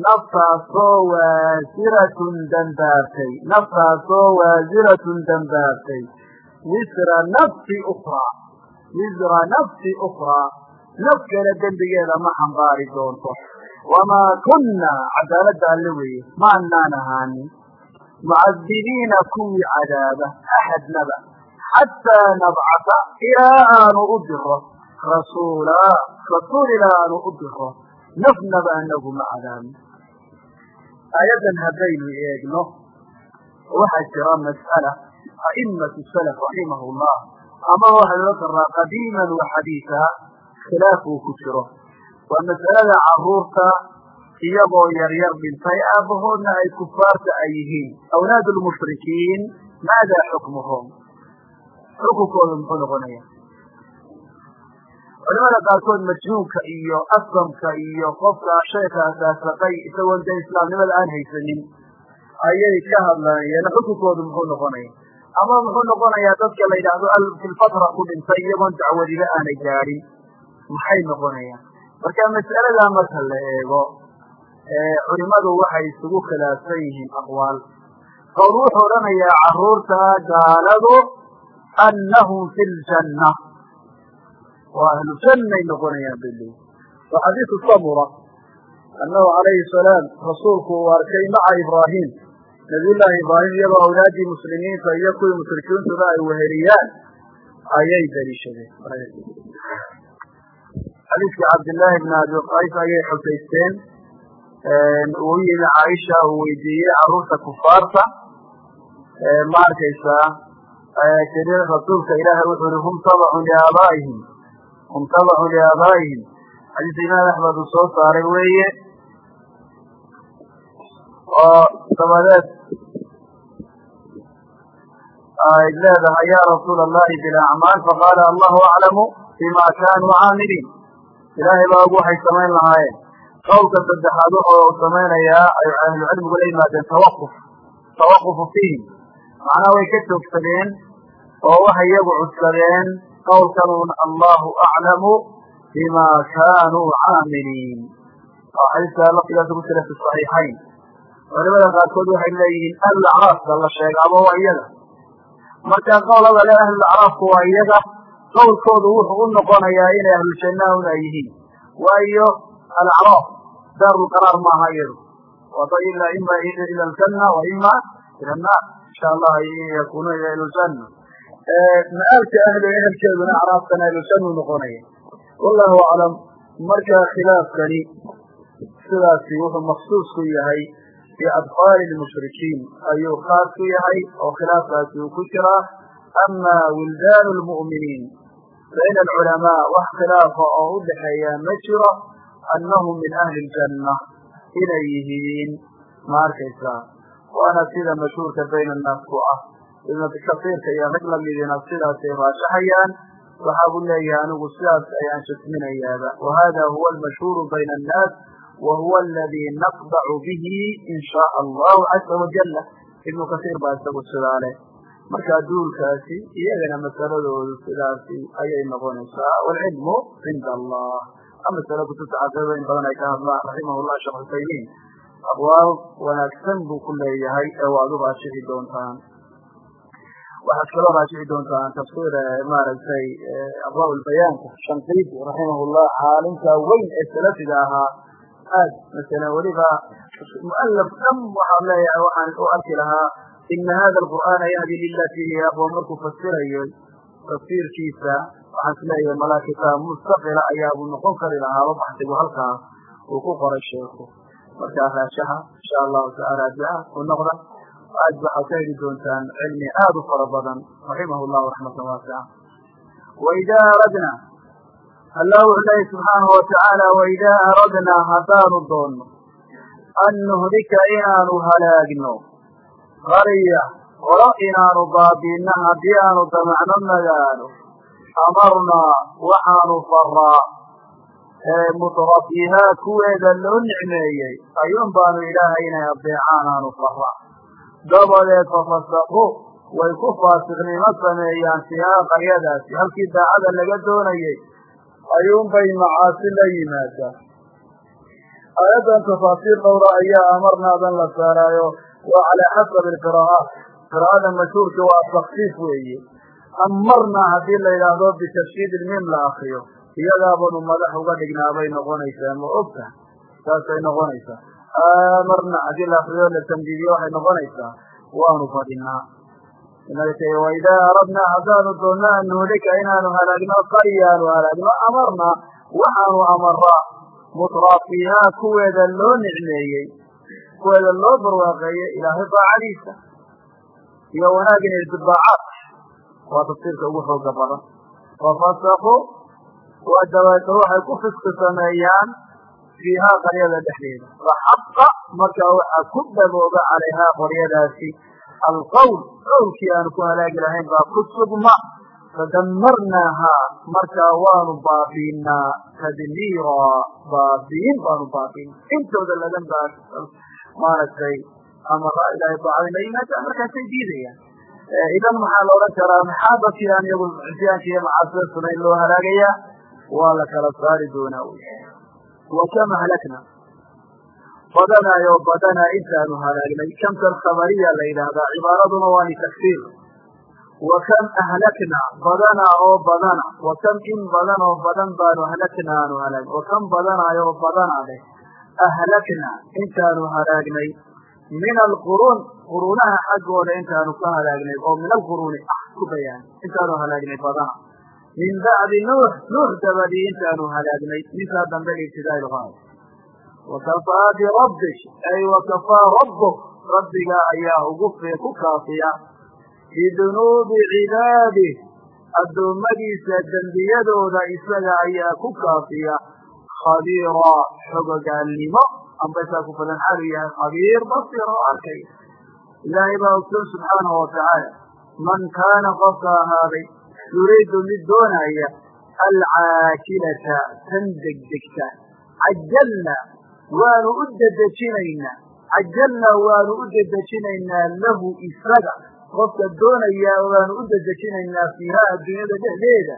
naftaasoo waasiratun dambaabtay naftaasoo waasiratun dambaabtay wisra nafsi ukraa wisra nafsi ukraa naf kale dembigeeda ma xambaari doonto wamaa kunna cadaaladda alle weeye ma annaan ahaanin mucadibiina kuwii cadaaba axadnaba xataa nabcata ilaa aanu u diro rasuulaa rasuul ilaa aanu u diro nafnaba anagu cadaabin aayaddan haddaynu eegno waxaa jira mas'ala a'imatu salaf raximah llah ama waxaynu la karnaa qadiiman wa xadiiثa khilaaf uu ku jiro waa mas'alada carruurta iyagoo yaryar dhintay aabahoodna ay kufaarta ay yihiin. Awlaad lmushrikiin maadaa xukmuhum? Xukunkooda muxuu noqonaya? Culimada qaarkood majnuunka iyo aslamka iyo qofka sheeka asaasaqay isagoon dee islaamnimada aan haysanin ayay ka hadlayeen. Xukunkoodu muxuu noqonaya? Ama muxuu noqonayaa dadka la yidhaahdo filfatra ku dhintay iyagoon dacwadiba aanay gaadhin maxay noqonayaan marka mas'aladaa marka la eego. Culimadu waxay isugu khilaafsan yihiin aqwaal. Qowl wuxuu odhanayaa carruurta gaaladu annahum fi ljanna waa ahlu jannay noqonayaan bay waa xadiisu samura annahu calayhi salaam rasuulku uu arkay maca ibraahim. Nabiyullaahi ibraahim iyadoo awlaadii muslimiinta iyo kuwii mushrikiintuba ay weheliyaan ayay daliishadeen xadiiskii cabdillaahi bn abi qays ayay xusaysteen uu yimi caaisha uu weydiiyey carruurta kufaarta ma arkaysaa tiri rasuulka ilaahay wuxuu yihi hum tabacun liaabaa'ihim hum tabacun liaabaa'ihim xadiis imaam axmed uu soo saaray weeye oo dabadeed ay leedahay ya rasuula allahi bilacmaal faqaala allahu aclamu bima kaanuu caamiliin ilaahay baa og waxay samayn lahaayeen. Qowlka saddexaad wuxuu samaynayaa ay ahlucilmigu la yimaadeen tawaquf tawaqufu fiihim macnaha way ka joogsadeen oo waxay iyagu cudsadeen qowlkanuun allahu aclamu bima kaanuu caamiliin. Oo xadiiska lafdigaasa ku jira fi saxiixayn. Culimada qaarkood waxay leeyihiin ahlulacraafka la sheegaaba waa iyaga. Marka qowlada le ahlulacraafku waa iyaga qowlkoodu wuxuu u noqonayaa inay ahlujannaha un ay yihiin. Waayo alacraaf daarulqaraar maaha iyadu wada ila ima ila aljanna wa ima ila insha allah yakunuuna ila iljanna ma-aalka ahlu ehelkeeduna acraafkana ahlujannu noqonaya. Wallahu aclam marka khilaafkani sidaasi wuxuu maksuus ku yahay fi adfaali lmushrikiin ayuu khaas ku yahay oo khilaafkaasi uu ku jiraa. Ama wildaanu lmu'miniin bayna alculamaa wax khilaafa oo u dhexeeya ma jiro annahum min ahli ljanna inay yihiin ma arkaysaa waana sida mashhuurka bayna annaas ku ah ibnu kasiirka iyo rag lamidina sidaasay raashaxayaan waxa buu leeyahay anigu sidaas ayaan shasminayaaba wa hada huwa almashhuuru bayna annaas wa huwa aladi naqdacu bihi in shaaa allahu caza wajala ibnu kasiir baa isagu sidaa leh marka duulkaasi iyagana masaladoodu sidaasi ayay noqonaysaa. Waalcilmu cinda allah. Masale kutubta caqiidada in badan ay ka hadlaan raximahullah sheekh xusaymiin aqwaal wanaagsan buu ku leeyahay ee waad u raashixi doontaan. Waxaad kaloo raashixi doontaan tafsiir maaragtay abwaa lbayaanka shanqiidi raximahullah caalimka weyn ee salafiga ahaa. Aad masalan weliba mualaf dham waxaan leeyahay waxaan u arki lahaa ina hada alqur'aana yahdi lilatii hiya aqwa markuu fasirayo tafsiirkiisa waxaan is leeyahay malaa kitaab mustaqila ayaabuu noqon kari lahaaba baxsigu halkaa uu ku qoray sheeku markaa raashaha insha allahu taala raajica u noqda aad waxaad ka heli doontaan cilmi aad u fara badan raximah llahu raxmatan waasica waidaa aradna allah wuxuu leeyahy subxaanahu watacaala waidaa aradnaa haddaanu doonno an nuhlika inaanu halaagno qarya qolo inaanu baabiinno haddii aanu damacno magaalo amarnaa waxaanu faraa mutrafiihaa kuweeda loo nicmeeyey ayuun baanu ilaahay inay adeecaan aanu faraa dabadeed fafasaqu way ku faasiqnimo sameeyaan fiihaa qaryadaasi halkii daacada laga doonayey ayuunbay macaasi la yimaadaan aayaddan tafaasiir dhowra ayaa amarnaadan la saaraayo waa calaa xasabi alqiraa'aat qiraa'ada mashhuurka waa takfiif weeye. Amarnaa haddii la yidhaahdo bitashdiid ilmiim la akriyo iyadaabanu madax uga dhignaa bay noqonaysaa ma ogta? Saasay noqonaysaa. Amarna haddii la akriyo la tamdiidiyo waxay noqonaysaa waanu fadhinaa waidaa aradnaa haddaanu doonno an nuhlika inaanu halaagno qaryaanu halaagno amarnaa waxaanu amaraa mutraafiihaa kuweeda loo nicmeeyey kuweeda loo barwaaqeeyey ilaahay daacadiisa iyo wanaag inay dibaacaad waa tafsiirka ugu xooga badan. Fafasaqu waa dabeetna waxay ku fisqi sameeyaan fiihaa qaryada dhexdeeda. Faxaqa markaa waxaa ku dhabooga calayhaa qoryadaasi alqowl qowlkii aanu ku halaagi lahayn baa ku sugma. Fadamarnaahaa markaa waanu baabiinaa tadmiira baabiin baanu baabiina intooda lagan baa maaragtay amara la yimaada markaasay diidayaan. Idan maxaa la odhan karaa maxaabakii aan iyagu cusyaanka iyo macaasida sunayn loo halaagayaa waa la kala saari doonaa wy wa kam ahlakna? Badanaayo badanaa intaanu halaagnay. Kamtan khabariya la yidhaahdaa cibaaraduna waa litagsiir wa kam ahlakna? Badanaa oo badana wa kam in badan oo badan baanu ahlakna aanu halaag wa kam badanaayo oo badana leh ahlakna intaanu halaagnay min alquruun quruunaha xaggooda intaanu ka halaagnay oo min alquruuni ah ku bayaan intaanu halaagnay badana min bacdi nuux nuux dabadii intaanu halaagnay ninkaa dambe ibtidaa ilqaad wakafaa birabbik ay wakafaa rabbuk rabbiga ayaa ugu ku kaafiya bidunuubi cibaadih addoommadiisa dembiyadooda isaga ayaa ku kaafiya khabiira xogogaalnimo ambaysaa ku badan xalu yahay khabiir basir oo arkay. Ilaahay baa ogsoon subxaanahu watacaala man kaana qofka ahaaday yuriidu mid doonaya alcaakilata tan degdegta cajalna waanu u dedejinaynaa cajalna waanu u dedejinaynaa lahu isaga qofka doonaya waanu u dedejinaynaa fiiha adduunyada dhexdeeda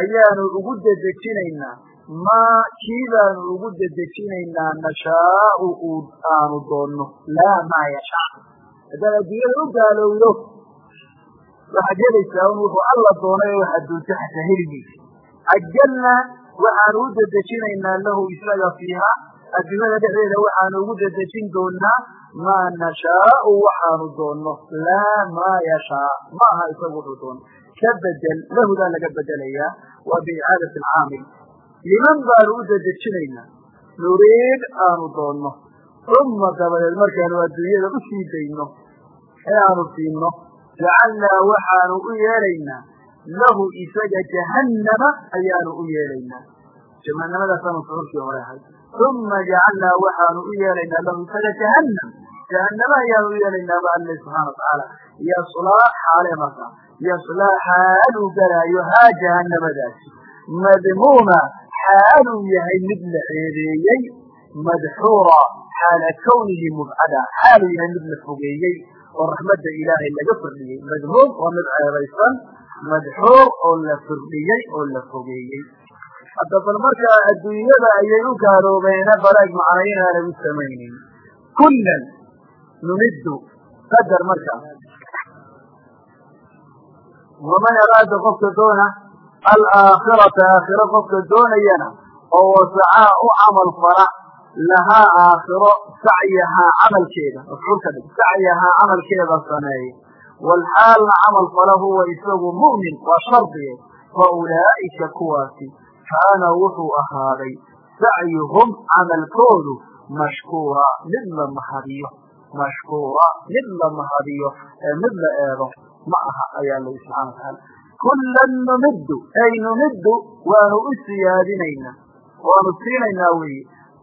ayaanu ugu dedejinaynaa maa kii baanu ugu dedejinaynaa nashaau uu aanu doonno. Laa maa yashaa haddaad adduunyada u gaalowdo. Waxaad helaysaa un wuxuu alla doonay oo waxaad doonto xataa heligiisa cajalna waxaanu u dedejinaynaa lahu isaga fiiha. Adduunyada dhexdeeda waxaanu ugu dedejin doonaa maa nashaau waxaanu doonno. Laa maa yashaa ma aha isagu wuxuu doono ka bedel lahudaa laga bedelayaa. Waa biicaadati alcaamil liman baanu u dedejinaynaa nuriid aanu doonno uma dabadeed markaanu adduunyada u sii dayno ee aanu siinno jacalnaa waxaanu u yeelaynaa lahu isaga jahannama ayaanu u yeelaynaa jahanamadaasaan mafcuulkii hore ahay uma jacalnaa waxaanu u yeelaynaa lahu isaga jahannam jahannama ayaanu u yeelaynaa ba alle subxana watacaala yaslaa xaale marka yaslaa xaaluu galaayo haa jahanamadaasi madmuuma xaaluu yahay mid la ceebeeyey madxuura xaala kawnihi mubcada. Xaaluu yahay mid la fogeeyey oo raxmadda ilaahay laga firdhiyey madmuum waa mid ceebaysan madxuur oo la firdhiyey oo la fogeeyey. Hadda bal markaa adduunyada ayay u gaaloobeena balaag macna inaanay u samaynin. Kullan numiddu qadar markaa alaakhirata aakhiro qofka doonayana oo wasacaa u camal fala lahaa aakhiro sacyahaa camalkeeda mafcuulka dhig sacyahaa camalkeeda sameeya walxaalna camal fala huwa isagu mu'min waa shardige fa ulaa'ika kuwaasi kaana wuxuu ahaaday sacyuhum camalkoodu mashkuura mid la mahadiyo mashkuura mid la mahadiyo ee mid la eego ma aha ayaa lahi subxana watacaala kullan numiddu ay numiddu waanu u siyaadinaynaa waanu siinaynaa weeye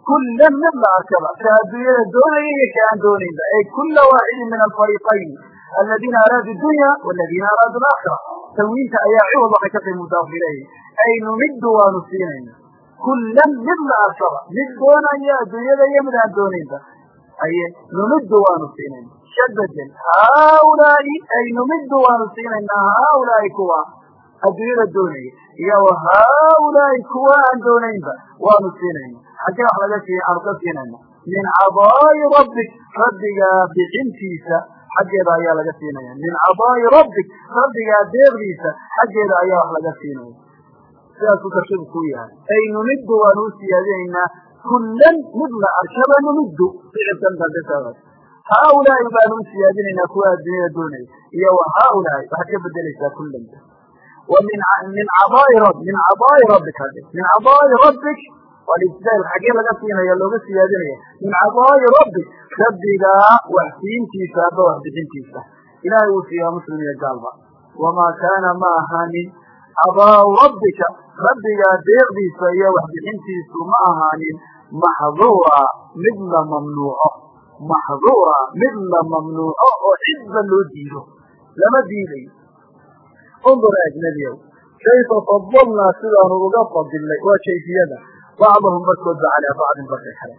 kullan mid la arkaba ka adduunyada doonaya iyo ka aan doonaynba ay kula waaxidin min alfariiqayn aladiina araadu dunya waladiina araadu alaakhira tanwiinta ayaa ciwad waxay ka tahay mudaaf ilayhi ay numiddu waanu siinaynaa kullan siinayna shadadel haaulaai ay numiddu waanu siinaynaa haaulaai kuwa adduunyada doonaya iyo haaulaai kuwa aan doonaynba waanu siinayna xaggee wax laga sii aanu ka siinayna min cadaa'i rabbik rabbigaa bixintiisa xaggeeda ayaa laga siinaya min cadaa'i rabbik rabbigaa deeqdiisa xaggeeda ayaa wax laga siinaya sidaasuu kashibu ku yahay ay numiddu waanu u siyaadinaynaa kullan mid la arkaba numiddu ficilkan dambe haaulaai baanu u siyaadinaynaa kuwa adduunyada doonaya iyo wa haaulaai waxaad ka bedelaysaa kullanta wa min cadaa'i rab min cadaa'i rabbik walistidaal xaggee laga siinaya looga siyaadinaya min cadaa'i rabbik rabbigaa waxsiintiisa aba waxbixintiisa ilaahay uu siiyaa muslim iyo gaalba wamaa kaana ma ahaanin cadaa'u rabbika rabbigaa deeqdiisa iyo waxbixintiisu ma ahaanin maxduura mid la mamnuuco maxduura mid la mamnuuco oo cidba loo diido lama diidayo undur ajnabiyow kayfa fadalnaa sidaanu uga fadilnay waa kayfiyada bacdahum barkoodba calaa bacdin barka kale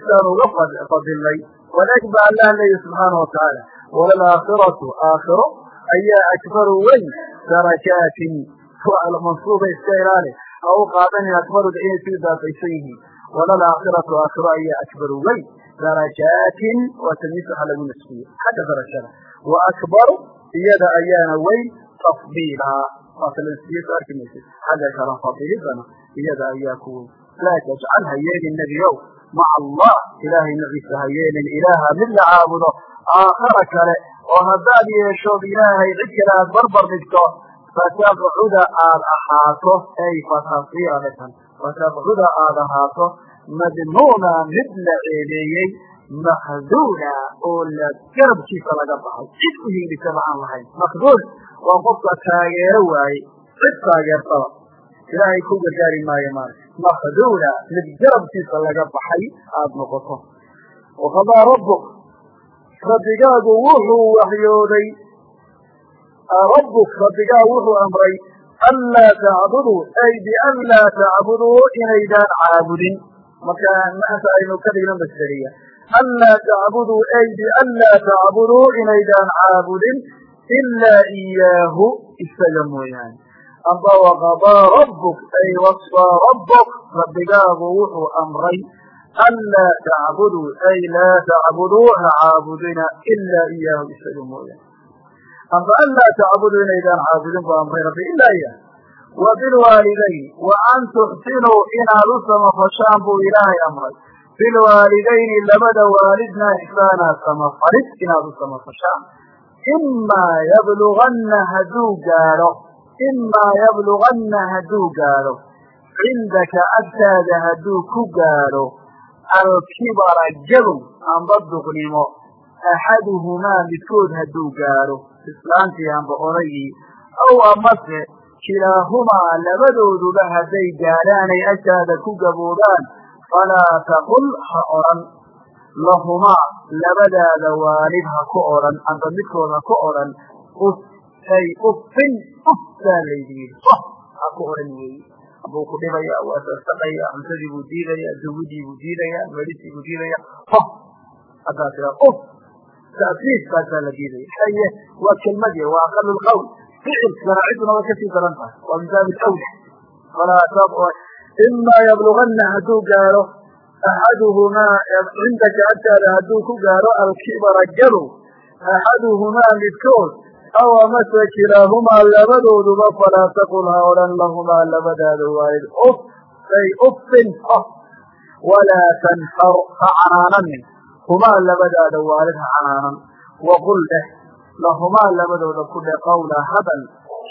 sidaanu uga fadilnay walakin ba allah leeyahi subxaana watacaala walalaakhiratu aakhiro ayaa akbaru weyn darakaatin mansuuba iska ilaali ha u qaadanin akbaruda inay ku idaafaysan yihiin walalaakhiratu aakhiro ayaa akbaru weyn darajaatin waa tamiis waxa lagu nasbiyey xagga darajada. Wa akbaru iyada ayaana weyn tafdiila. Waa kala nasbiye soo arki maysid. Xagga kala fadilidana iyada ayaa ku weyn. Laa tajcal ha yeelin nebiow maca allah ilaahay naciisa ha yeelin ilaaha mid la caabudo. Aakhara kale oo haddaad yeeshood ilaahay cid kale aad barbar dhigto fataqcuda aad ahaato. Ay madmuuna mid la ceeleeyey mahduuna oo la garabkiisa laga baxay cid u hiilisaba aan lahayn makduul waa qofka taageero waaye cid taageertaba ilaahay ku gargaari maayo maala mahduuna mid garabkiisa laga baxay aada noqoto waqadaa rabbuk rabbigaagu wuxuu waxyooday rabbuk rabbigaa wuxuu amray anlaa tacbuduu ay bian laa tacbuduu inaydaan caabudin marka maanta aynu ka dhigno masderiya anlaa tacbuduu ay bian laa tacbuduu inaydaan caabudin ilaa iyaahu isaga mooyaane. Amba waqadaa rabbuk ay wasaa rabbuk rabbigaagu wuxuu amray anlaa tacbuduu ay laa tacbuduu ha caabudina ilaa iyaahu isaga mooyaane. Amba anlaa tacbuduu inaydaan caabudin buu amray rabbi ilaa iyaah wa bilwaalidayn wa an tuxsinuu inaad u samafashaan buu ilaahay amray bilwaalidayni labada waalidna ixsaanaa samafarid inaad u samafashaan imaa yabluganna hadduu gaadho imaa yabluganna hadduu gaadho cindaka agtaada hadduu ku gaadho alkibara jabow amba duqnimo axaduhumaa midkood hadduu gaadho islaantii amba odaygii aw amase kilaahumaa labadooduba hadday gaadhaanay agtaada ku gaboobaan falaa taqul ha odhan lahumaa labadaada waalid ha ku odhan amba midkood ha ku odhan uf ay uffin uf baa laydi yidhi ha ku odhan weeye buu ku dhibaya waa sasaqaya cuntadii buu diidaya dawidii buu diidaya meedhisii buu diidaya hof haddaa tira uf ta'siis baasaa la diidaya haye waa kelmadi waa aqalu lqawl ficil garaaciduna way ka sii daran tahay waa awla falaa imaa yabluganna hadduu gaadho axaduhumaa cindaka agtaada hadduu ku gaadho alkibara gabow axaduhumaa midkood aw amase kilaahumaa labadooduba falaa taqul ha odhan lahumaa labadaada waalid uf ay uffin of walaa tanxar ha canaananin humaa labadaada waalid ha canaanan waqul dheh lahumaa labadooda ku dheh qawla hadal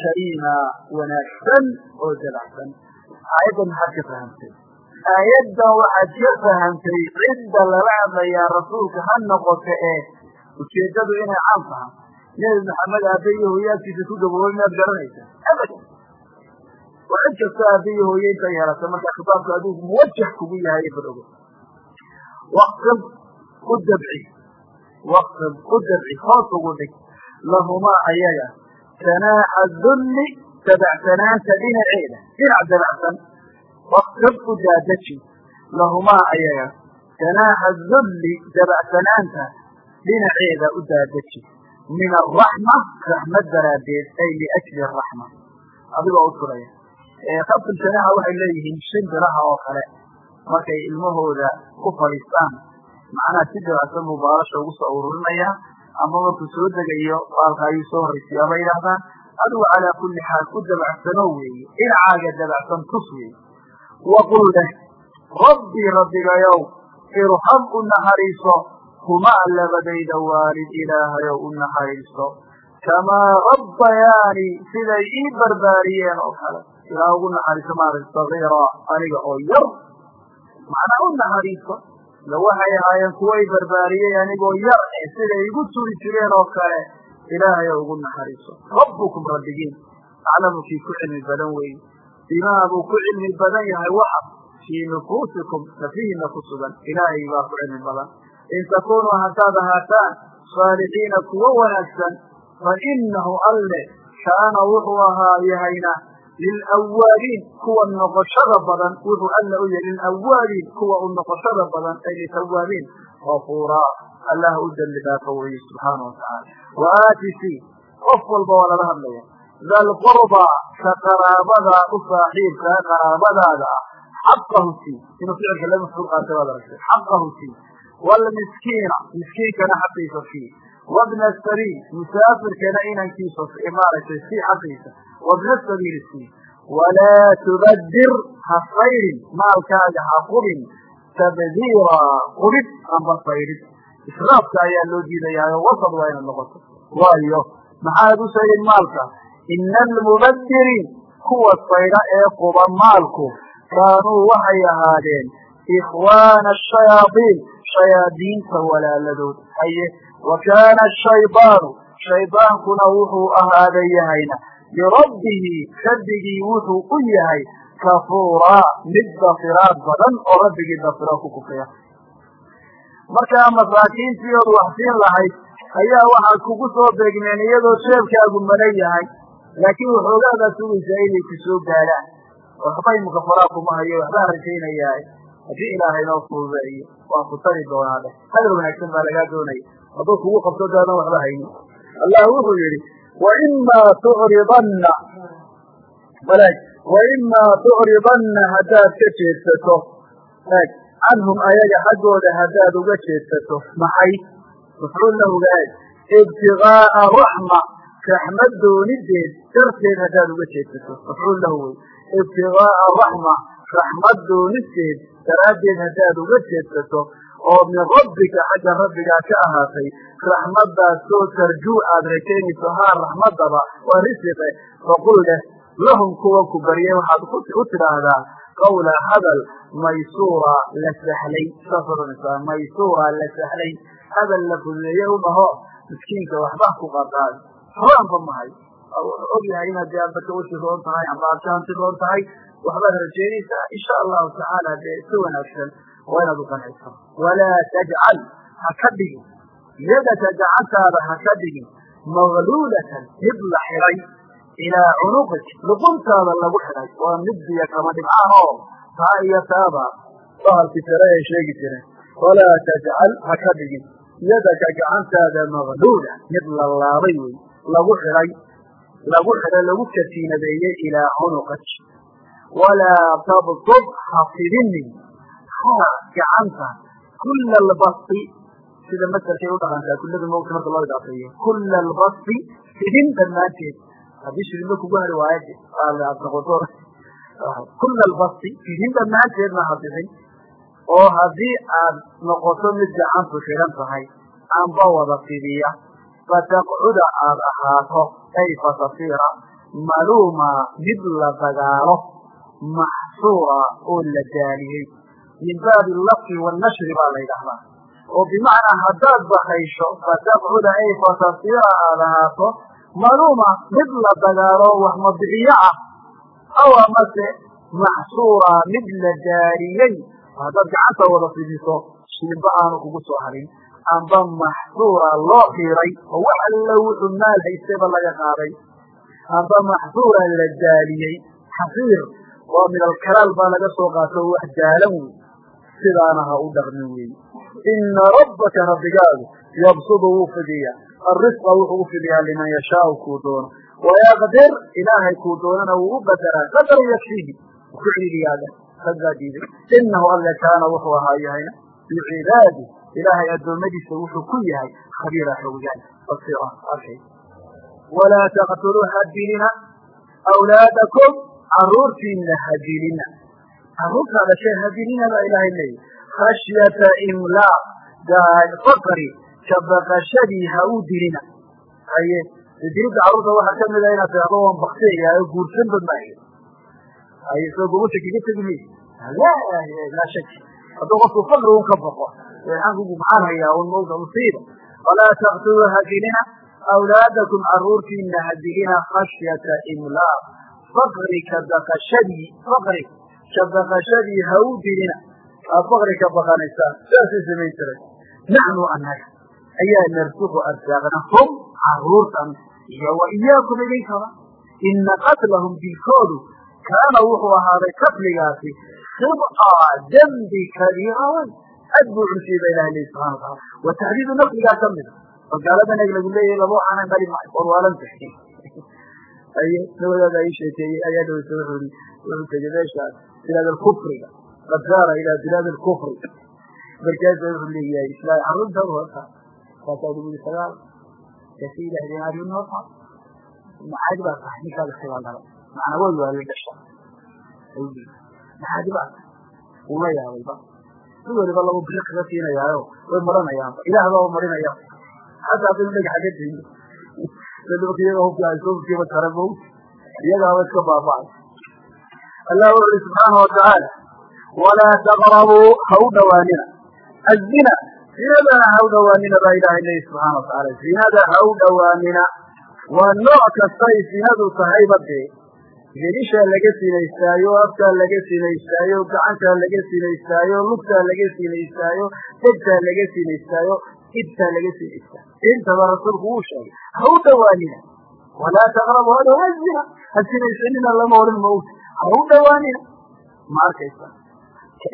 kariimaa wanaagsan oo dabacsan aayaddan maxaad ka fahamtay aayaddan waxaad ka fahamtay cidda lala hadlayaa rasuulka ha noqoto ee ujeeddadu inay caam tahay nebi maxamed aabe iyo hooye agtiisa ku gaboobay maad garanaysaa abadan waa cid kasta aabe hooye inta yeelata marka khitaabku aduu muwajah kugu yahay bad ogo waqtib u dabci waqtib u dabci hoos ugu dhig lahumaa ayaga janaaxa dulli dabacsanaanta dhinaceeda dhinac dabacsan waqtib u daadaji lahumaa ayaga janaaxa dulli dabacsanaanta dhinaceeda u daadaji min araxma raxmad daraaddeed ay liajli araxma adigoo u turaya janaaxa waxay leeyihiin shimbiraha oo kale markay ilmahooda ku fadhiistaan macnaha si dabacsan buu baalasha ugu soo ururinaya ama markuu soo degayo baalka ayuu soo horraysiyaa bay yidhahdaan adigu calaa kulli xaal u dabacsano weeye dhinacaaga dabacsan tus weeye. Waqul leh rabbii rabbigayow irham u naxariiso humaa labadayda waalid ilaahayow u naxariiso. Kamaa rabbayaani siday ii barbaariyeen oo kale. Ilaa ugu naxariiso maarata sagiira aniga oo yar macnaa u naxariiso ila waxay ahaayeen kuway barbaariyey anigoo yar e siday igu turi jireen oo kale ilaahayow ugu naxariiso rabbukum rabbigiin aclamu kii ku cilmi badan weeye bimaa buu ku cilmi badan yahay waxa fii nufuusikum nafihiina ku sugan ilaahay baa ku cilmi badan in takunuu haddaad ahaataan saalixiina kuwo wanaagsan fa inahu alle kaana wuxuu ahaa yahayna lilawaabiin kuwa noqoshada badan wuxuu alla u yahay lilawaabiin kuwa u noqoshada badan ay litawaabiin gafuuraa allah u dembi dhaafo weeye subxaana watacaala wa aati sii qof walba waa lala hadlaya dalqurba ka qaraabada u saaxiibkaa qaraabadaada ah xaqahu sii inuu ficilka la mafcuul qaatay baad aragtay xaqahu sii wlmiskiina miskiinkana xaqiisa sii wabna sabiil musaafirkana inankiisa maaragtay sii xaqiisa wabna sabiili sii walaa tubadir ha sayrin maalkaaga ha qubin tabdiira qubid amba sayrid israafka ayaa loo diidayaayo wasad waa inaad noqoto waayo maxaad u sayrin maalka ina almubadiriin kuwa sayda ee quba maalku kaanuu waxay ahaadeen ikhwaana ashayaaiin shayaadiinta walaaladood haye wa kaana ashaydaanu shaydaankuna wuxuu yahayna lirabbihi rabbigii wuxuu u yahay kafuuraa mid dafiraad badan oo rabbigii dafiro ku kufriya markaa masaakiintii ood waxsiin lahayd ayaa waxaad kugu soo beegmeen iyadoo jeebkaagu madan yahay laakiin waxoogaadaa sugaysaa inay ku soo gaadhaan waxba imika kuma hayo waxbaa rajaynayaa haddii ilaahay noo fududeeyo waan ku tari doonaa dheh hadal wanaagsan baa lagaa doonaya hadduu kugu qabto daadan waxba haynin allah wuxuu yidhi waimaa tucridanna balaag waimaa tucridanna haddaad ka jeedsato eeg canhum ayaga xaggooda haddaad uga jeedsato maxay mafcuul lahuga eeg ibtigaaa raxma raxmad doonideed darteed haddaad uga jeedsato mafcuul lahu wey ibtigaaa raxma raxmad doonisteed daraaddeed haddaad uga jeedsato oo min rabbika xagga rabbigaa ka ahaatay raxmadaasoo tarjuu aad rajaynayso haa raxmadaba waa risiqe. Faqul leh lahum kuwan ku baryay waxaad u tidhaahdaa qawla hadal maysuura la sahlay saas odhanaysaa maysuura la sahlay hadal la fududeeye u dhaho miskiinka waxba ku qadaad horaanba mahay. Wuxuu og yahay inaad dee aad bakawashi roon tahay amba aad kahanti roon tahay waxbaad rajeynaysaa insha allahu tacaala dee si wanaagsan waa inaad uqancisa walaa tajcal ha ka dhigin yadaka gacantaada ha ka dhigin magluulatan mid la xidhay ilaa cunuqik luquntaada lagu xidhay waa mid biyo kama dhibcaan oo taa iyo taaba bahalkii ay sheegi jireen walaa tajcal ha ka dhigin yadaka gacantaada magluula mid la laabay wey lagu xidhay lagu xidhay lagu katiinadeeyey ilaa cunuqik walaa tabsud ha fidinin ha gacanta kula albasti sida maselkay u dhaqantaa kullada mawta marka loo idaafeeyo kula albasti fidin dhammaanteed haddii shirimo kugu hari aad noqoto. Kula albasti fidin dhammaanteedna ha oo haddii aad noqoto mid gacantu xidhan tahay amba wada fidiya. Fataqcuda aad ahaato ay fatasiira maluuma mid la dagaalo. Maxsuura oo la daaliyey min baabi allafi wannashri baa la yidhaahdaa oo bimacnaa haddaad bakaysho fataqcuda ay fatasiira aad ahaato maluuma mid la dagaalo wax mabiciyo ah aw amase maxsuura mid la daariyey haddaad gacanta wada fidiso shilimba aanu kugu soo harin amba maxsuura loo xiiray oo wax alla wuxuu maal haystayba laga qaaday amba maxsuura la daaliyey xasiir waa min alkalaal baa laga soo qaato wax daalan wey sidaana ha u dhaqmin weyi ina rabbaka rabbigaagu yabsudu wuu fidiyaa alrisqa wuxuu u fidiyaa liman yashaau kuu doono. Wayaqdir ilaahay kuu doonana wuu u qadaraa qadar yakfiihi ku ciidiyaaga raggaa diiday. Inahu alle kaana wuxuu ahaa yahayna. Bicibaadi ilaahay addoommadiisa wuxuu ku yahay khabiira xoogaan basira arkay. Walaa taqtuluu hadilina awlaadakum caruurtiina hadilina caruurtaa dhashay hadilina baa ilaahay leeyahy khashyata imlaaq faqri ka ha u dilina haye dilidda carruurta waxaa ka mid a inaad tidhahdo waan bakteeyahay oo guursanba maayo haye soo gobasha kaga tegi maysa laa shaki hadduu qofku faqri un ka baqo aankugu maxaan hayaa un mawta musiiba walaa taqtuluu hadilina awlaadakum caruurtiina hadilina khashyata imlaaq faqri ka baqashadii ka baqashadii ha u dilina aad saasay samayn jiray naxnu annaga ayaa narsuqu arsaaqna hum caruurtan iyo wa iyaakum idinkaba. Ina qatlahum dilkoodu kaana wuxuu ahaaday qatligaasi khib'a dembi kabiira way aad buu cunsiiba ilahi leyi subxana wataala wa taxdiidu nafligaa ka mida oo gaaladan eg lagu leeyahay laba waxaanan dhali maayo war waalanta aye nawadaada ii sheekeeyey ayaa dhaweysa wuxuu i wuxuu tegey meesha bilaad alkufriga qad saara ilaa bilaad alkufri markaasa wuxuu leeyahay isla carruurtan wata kaasaa ugu yiri sagaal kaasi yidhahdeen arrin noota maxaadi baa tahay ninkaada sigaa dhalay macnaa way waa la dhasha maxaadi baa tahay uma yaabayba mid waliba laba biri kaga siinayaayo way maranayaanba ilaah baa marinaya xataa haddaynu dhagaxa ka tihin dadka iyaga hubka ay soo kiiba kara mawt iyagaaba iska baaba'ay allah wuxu uhi subxaana watacaala walaa taqrabuu ha u dhowaanina azina zinadana ha u dhowaanina baa ilaahay leeyi subxaana watacaala zinada ha u dhowaanina waa nooc kastay zinadu tahayba dee gelishaa laga sinaystaayo afkaa laga sinaystaayo gacantaa laga sinaystaayo lugtaa laga sinaystaayo degtaa laga sinaystaayo ibtaa laga sinaystaayo intaba rasuulku wuu sheegay ha u dhowaanina walaa taqrabu hadhowa zina ha sinaysanina lama odhan mawt ha u dhowaanina ma arkaysa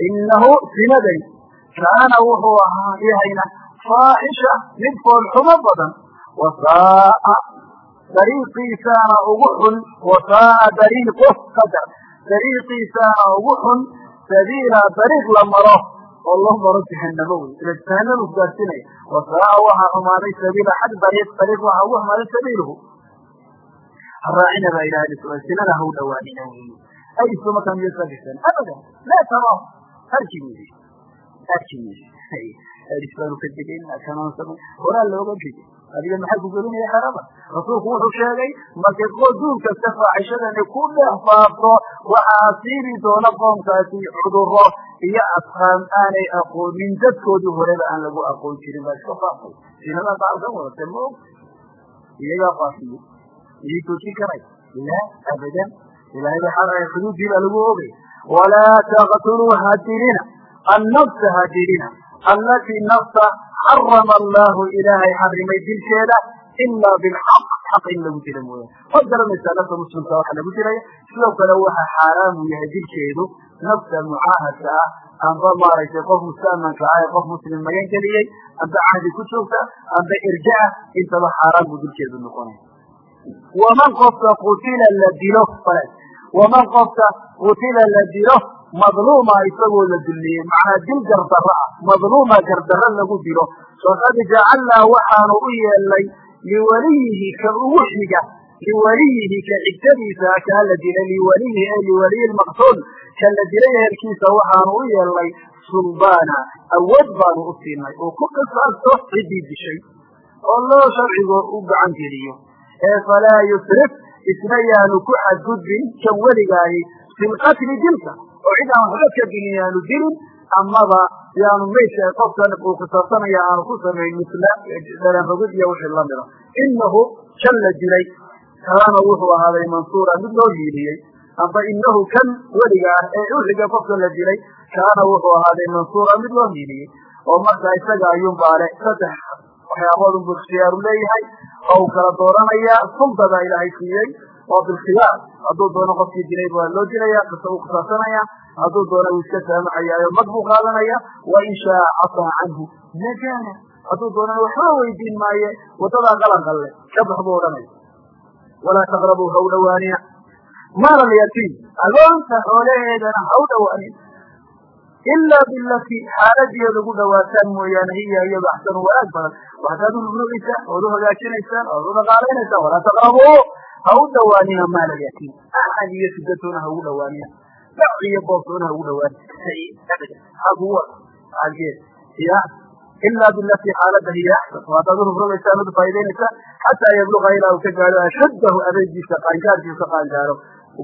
inahu sinadani kaana wuxuu ahaa yahayna faaxisha mid foolxumo badan wasaaa dariiqiisaana ugu xun wasaaa dariiqu qadar dariiqiisaana ugu xun sabiila dariiq la maro oo loo maro jahanamo wey ila jahanama gaarsinaya wasaaa waxaa xumaaday sabiila xag dariiq dariiq waxaa ugu xumaaday sabiiluhu haraacina baa ilahay sinada ha u dhawaanina wey ay miyo sakisan abadan laa taro arki maysi arki maysi isbaanu ka degayn horaa looga digay adiga maxaa ku gelinaya xerada rasuulku wuxuu sheegay markay duul kasta faaxishadani ku dhex faafto waxaa asiibi doona qoomkaasi cuduro iyo asqaam aanay aqoonin dadkoodii horeba aan lagu aqoon jirin baa iska faafay sinadaa baalka wadate ma og iyagaa faafiye iyay toojin karay la abadan ilahay ba xuduudii baa lagu ogay walaa taqtuluu hadilina annafsa hadilina allatii nafsa xarama allahu ilaahay xarimay dilkeeda ilaa bilxaq xaq in lagu dila mooya waad garanaysaa nafta muslimka waxa lagu dilaya sidoo kale waxa xaaraamu yahay dilkeedu nafta mucaahadka ah amba maaragtay qof mustaamanka ah ee qof muslim magan geliyey amba cahdi ku joogta amba irja ah intaba xaaraan buu dilkeedu noqonaya waman qofka qutila la dilo waman qofka qutila la dilo madluuma isagoo la dulmiyey macnaa dil gardarro ah madluuma gardarro lagu dilo faqad jacalnaa waxaanu u yeelnay liwaliyihi ka ugu xiga liwaliyihi ka xigtadiisa kaa la dilay liwaliyihi ee liwaliyi lmaqtuul ka la dilay ehelkiisa waxaanu u yeelnay sulbaana awood baanu u siinay oo ku qisaasto ciddii dishay oo loo sharcigo u gacan geliyo ee falaa yusrif isna yaanu ku xadgudbin kan weligaahi fi lqatli dilka oo cid aan waxba ka dilin yaanu dilin amaba yaanu maydka qofkan uu qisaabsanaya aanu ku samayn misla dareenrogid iyo wixii lamida inahu kan la dilay wuxuu ahaaday mansuura mid loo hiiliyey amba inahu kan weliga ah ee uxiga qofka la dilay kaana wuxuu ahaaday mansuura mid loo hiiliyey oo markaa isaga ayuunbaale saddex waxyaabood unbuu ikhtiyaaru leeyahay oo uu kala dooranayaa sulda baa ilaahay siiyey oo bilkhiyaar hadduu doono qofkii dilay waa loo dilaya qisa uu qisaabsanaya hadduu doono uu iska saamaxayaayo mag buu qaadanaya wa in shaa cafaa canhu. Najaana hadduu doonana waxba weydiin maaye wadadaa qalanqalle ka bax buu odhanaya. Walaa taqrabuu ha u dhowaanina maal alyatiim agoonta xoolaheedana ha u dhowaanin ilaa bilati xaaladiiad ugu dhawaataan mooyaane hiya iyado axsanu wanaag badan waxaad u nugnugaysaa ood u hagaajinaysaan ood u dhaqaalaynaysaa walaa taqrabuu ha u dhawaanina maal alyatiim axad iyo sidatoona ha ugu dhawaanina dac iyo boobtoona ha ugu dhawaanina haguwa ageed ya ilaa bilati xaalada hiya axsan hadaad unugrogaysaan ud faa'idaynaysaa xataa yabluqa ilaa uu ka gaaro ashaddahu adeegiisa qaangaarkiisa qaangaaro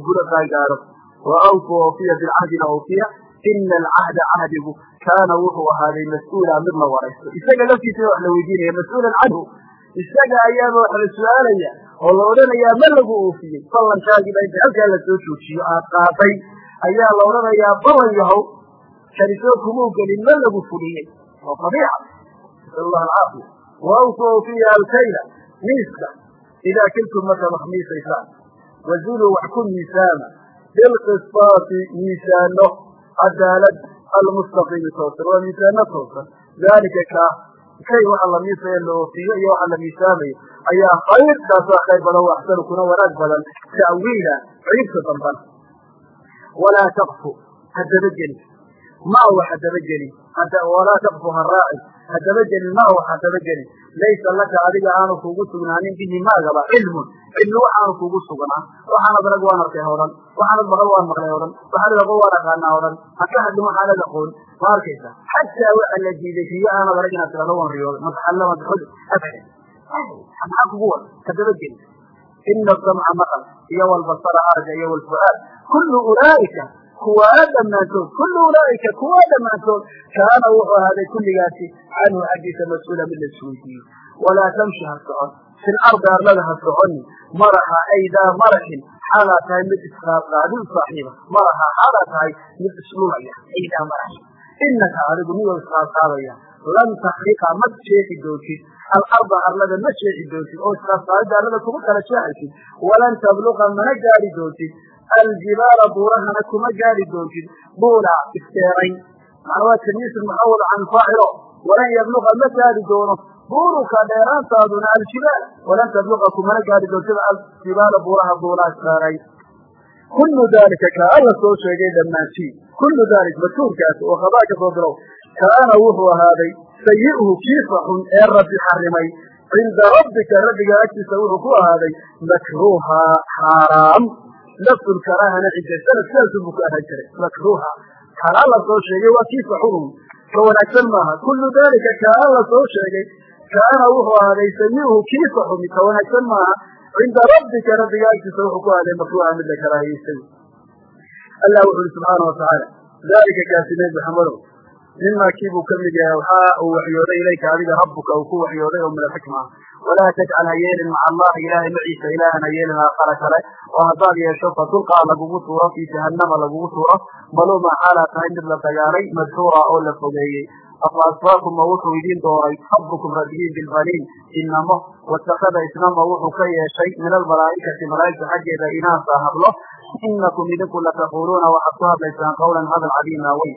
gura qaangaaro wa awfu oofiya bilcahdina oofiya ina alcahda cahdigu kaana wuxuu ahaaday mas'uula mid la waraysto isaga laftiisa wax la weydiinaya mas'uulan canhu isaga ayaaba wax la su'aalaya oo la odhanayaa ma lagu oofiyey ballankaagii baa inta halkaa la soo joojiyo aad qaaday ayaa la odhanayaa ballan yahow karisoo kumuu gelin ma lagu fuliyey oo qabiixa nasal alcaafiya wa awfu oofiya alkayla miiska idaa kiltum markaad miisaysaan wazuluu wax ku miisaama bilqisaasi miisaano cadaalad almustaqiimi toosan waa miisaano toosan daalika kaa kay waxa la miisayo la oofiyo iyo waxa la miisaamayo ayaa khayr kaasaa khayr badan wa axsanu kuna wanaag badan ta'wiila ciribta dambana walaa taqfu ha dabageli ma wax ha dabagelin walaa taqfu ha raacin ha dabagelin ma wax ha dabagelin laysa laka adiga aanu kugu sugnaanin bihi maagaba cilmun cilmi waxaanu kugu sugnaa. Waxaanad rag waan arkay odhan waxaanad maqal waan maqlay odhan waxaanad aqoon waan aqaanaa odhan haka hadlin waxaanad aqoon ma arkaysa. Xataa waxa la diiday riyo aanad arag inaad tirahdo waan riyooday mataxallamad xud abxin maxaa kugu wada? Ka dabageli ina samca maqal iyo walbasara arga iyo walfu'aad kullu ulaa'ika kuwaa dhammaantood kullu ulaa'ika kuwaa dhammaantood kaana wuxuu ahaaday kulligaasi canhu xaggiisa mas'uula mid la isweydiiyey walaa tamshi ha socon fil ardi arlada ha soconi maraxa aydaa maraxin xaalaa tahay mid isqaadqaadin saaxiiba maraxa xaalaa tahay mid islulaya aydaa maraxin inaka adigu midoo isqaadqaadaya lan taxriqa ma jeexi doontid alarda arlada ma jeexi doontid oo isqaadqaadida arlada kuma kala jeexaysid walan tabluqa mana gaari doontid aljibaala buurahana kuma gaari doontid buula isteerayn macnaa waa tamyiisu muxawal can walan yabluqa ma gaari doono buuruka dheeraantaaduna aljibaal walan tabluqa kumana gaari doontid aljibaala buuraha buula isteeray kullu dalika ka alla soo sheegay dhammaantiin. Kullu dalik matuurkaas oo khabaa ka soo bilow kaana wuxuu ahaaday sayi'uhu kiisa xun ee rabbi xarimay cinda rabbika rabbiga agtiisa wuxuu ku ahaaday makruuha xaaraam. Lafdul karaahana cidda sanad sidaasu buu ku ahaan jiray. Makruuha kaan alla soo sheegay waa kiisa xunun ka wanaagsan maaha. Kullu dalika kaan alla soo sheegay kaana wuxuu ahaaday sayi'uhu kiisa xumi ka wanaagsan maaha cinda rabbika rabbiga wuxuu ku ahaaday makruuha mid la karaahiyeysay allah wuxu uhi subxaana watacaala dalika kaasi nebi maxamedow mima kii buu ka mid yahay waxaa uu waxyooday ilayka adiga rabbuka uu ku waxyooday oo min alxikma walaa tajcal ha yeelin maca allahi ilaahay maciisa ilaahan ha yeelin aakhara kale oo haddaad yeesho fatulqaa lagugu tuuro fii jahannama lagugu tuuro maluma xaalaa tahay mid la dagaalay madxuura oo la fogeeyey afa asfaakum ma wuxuu idiin dooray rabbukum rabbigiin bilbaniin inamo watakada isnama wuxuu ka yeeshay min almalaa'ikati malaa'igta xaggeeda inaasa hablo inakum idinku lataquuluuna waxaad ku hadlaysaan qawlan hadal cadiima weyn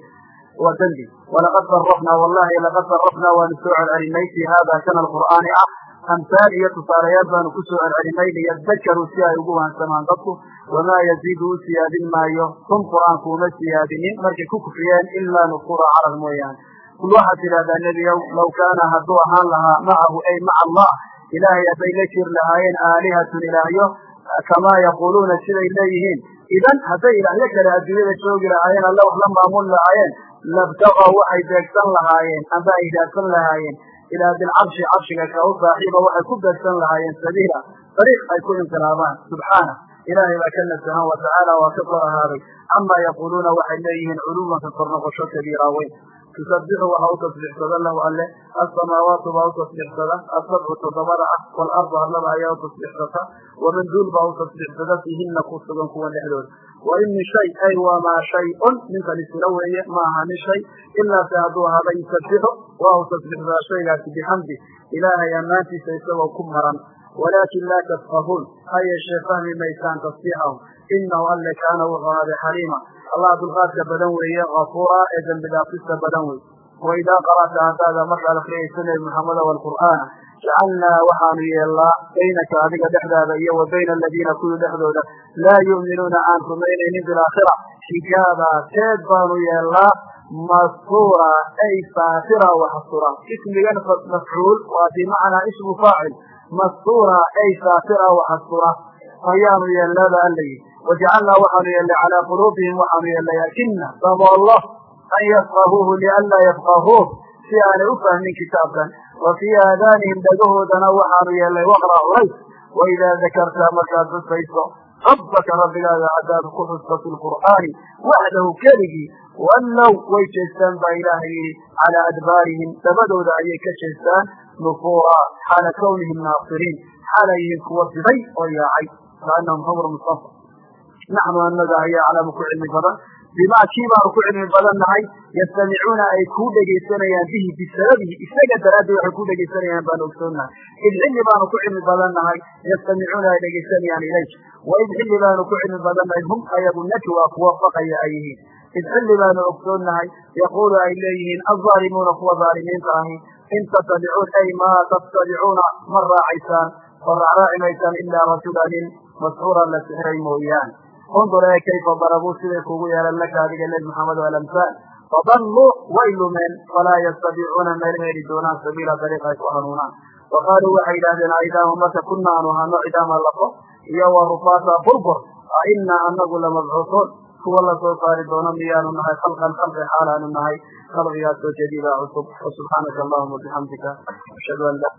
waa dembi walaqad sarafnaa wallahi laqad sarafnaa waanu soo celcelinay fii hada kana alqur'aani ah. Amhaal iyo tusaalayaal baanu ku celcelinay liyadakaruu si ay ugu wahansamaan dadku. Wamaa yaziidu u siyaadin maayo hum qur'aanku uma siyaadinin. Markay ku kufriyeen ilaa nufura carab mooyaane kul waxaad tidhahdaa nebiyow law kaana hadduu ahaan lahaa macahu ay maca allah ilaahay hadday la jir lahaayeen aalihatun ilaahyo kamaa yaquuluuna siday leeyihiin. Idan hadday ilaahyo kale adduunyada joogi lahaayeen alla wax la maamuli lahaayeen labtaqaw waxay beegsan lahaayeen amba ay raadsan lahaayeen. Ilaa bilcarshi carshiga ka u saaxiiba waxay ku beegsan lahaayeen sabiila. Dariiq ay ku inqilaabaan subxaana. Ilaahay baa ka nasahan watacaala waa ka kor ahaaday. Camaa yaquuluuna waxay leeyihiin culuwan ka kabiira weyn tusabixu waxa u tasbiixsada lahu alle asamaawaatu baa u tasbiixsada asabcu toddobada ah waalardu allada ayaa u tasbiixsata waman duul baa u tasbiixsada fiihina ku sugan kuwa dhexdooda wa in min shay ay wamaa shay-un ninkan isila weeye ma aha min shay ilaa se hadduu ahada yusabixu waa u tasbiixsadaa shaygaasi bixamdi ilaahay ammaantiisa isagoo ku maran walaakin laa tafqahuun ha yeeshee fahmi maysaan inahu alle kaana wuxuu ahaaday xaliima allah dulqaadka badan weeye kafuura ee dembi dhaafista badan wey waidaa qara'ta haddaada markaad akriyayso nebi maxameda walqur'aana jacalnaa waxaanu yeelnaa baynaka adiga dhexdaada iyo wa bayna aladiina kuwii dhexdooda laa yu'minuuna aan rumaynaynin bilaakhira xijaaba teed baanu yeelnaa mastura ay saatira waxastura ismigan mafcuul waa bimacnaa ismu faacil mastura ay saatira waxastura ayaanu yeelnaaba alla yihi wajacalnaa waxaanu yeelnay calaa quluubihim waxaanu yeelnay akina daboollo an yafqahuuhu lianlaa yafqahuuh si aanay u fahmin kitaabkan wa fii aadaanihim dhagahoodana waxaanu yeelnay waqra culays waidaa dakarta markaad xusayso rabbaka rabbigaaga haddaad ku xusto fi lqur'aani waxdahu keligii wallow way jeestaan baa ilaahay yidhi calaa adbaarihim dabadooda ayay ka jeestaan nufuura xaala kawnihim naasiriin xaalay yihiin kuwa siday oo yaacay kaanahum humr mustafa naxnu annaga ayaa aclamu ku cilmi badan bimaa kii baanu ku cilmi badan nahay yastamicuuna ay kuu dhegaysanayaan bihi bisababihi isaga daraaddeed waxay ku dhegaysanayaan baanu ogsoonnahay id xilli baanu ku cilmi badan nahay yastamicuuna ay dhegaysanayaan ilayk wa id xilli baanu ku cilmi badan nahay hum ayagu najwa kuwa faqaya ay yihiin id xilli baanu ogsoonnahay yaquulu ay leeyihiin alzaalimuuna kuwa zaalimiinta ahi in tattabicuun ay maa tattabicuuna ma raacaysaan oo raacraaci maysaan ilaa rajula nin masxuuran la sixiray mooyaane undur kayfa darabuu siday kugu yeelan laka adiga nebi maxamed alamhaal fadalluu way lumeen falaa yastadiicuuna meel heli doonaan sabiila dariiq ay ku hanuunaan wa qaaluu waxay yidhahdeen aidaama marka kuna aanu ahano cidaama lafo iyo wa rufaata burbur a inaa anagu lamabcuusuun kuwa la soo saari doono miyaanu nahay khalqan khalqi xaalaanu nahay. Khalqigaasoo jadiida cusub subxaanaka allahuma bixamdika ashhadu an la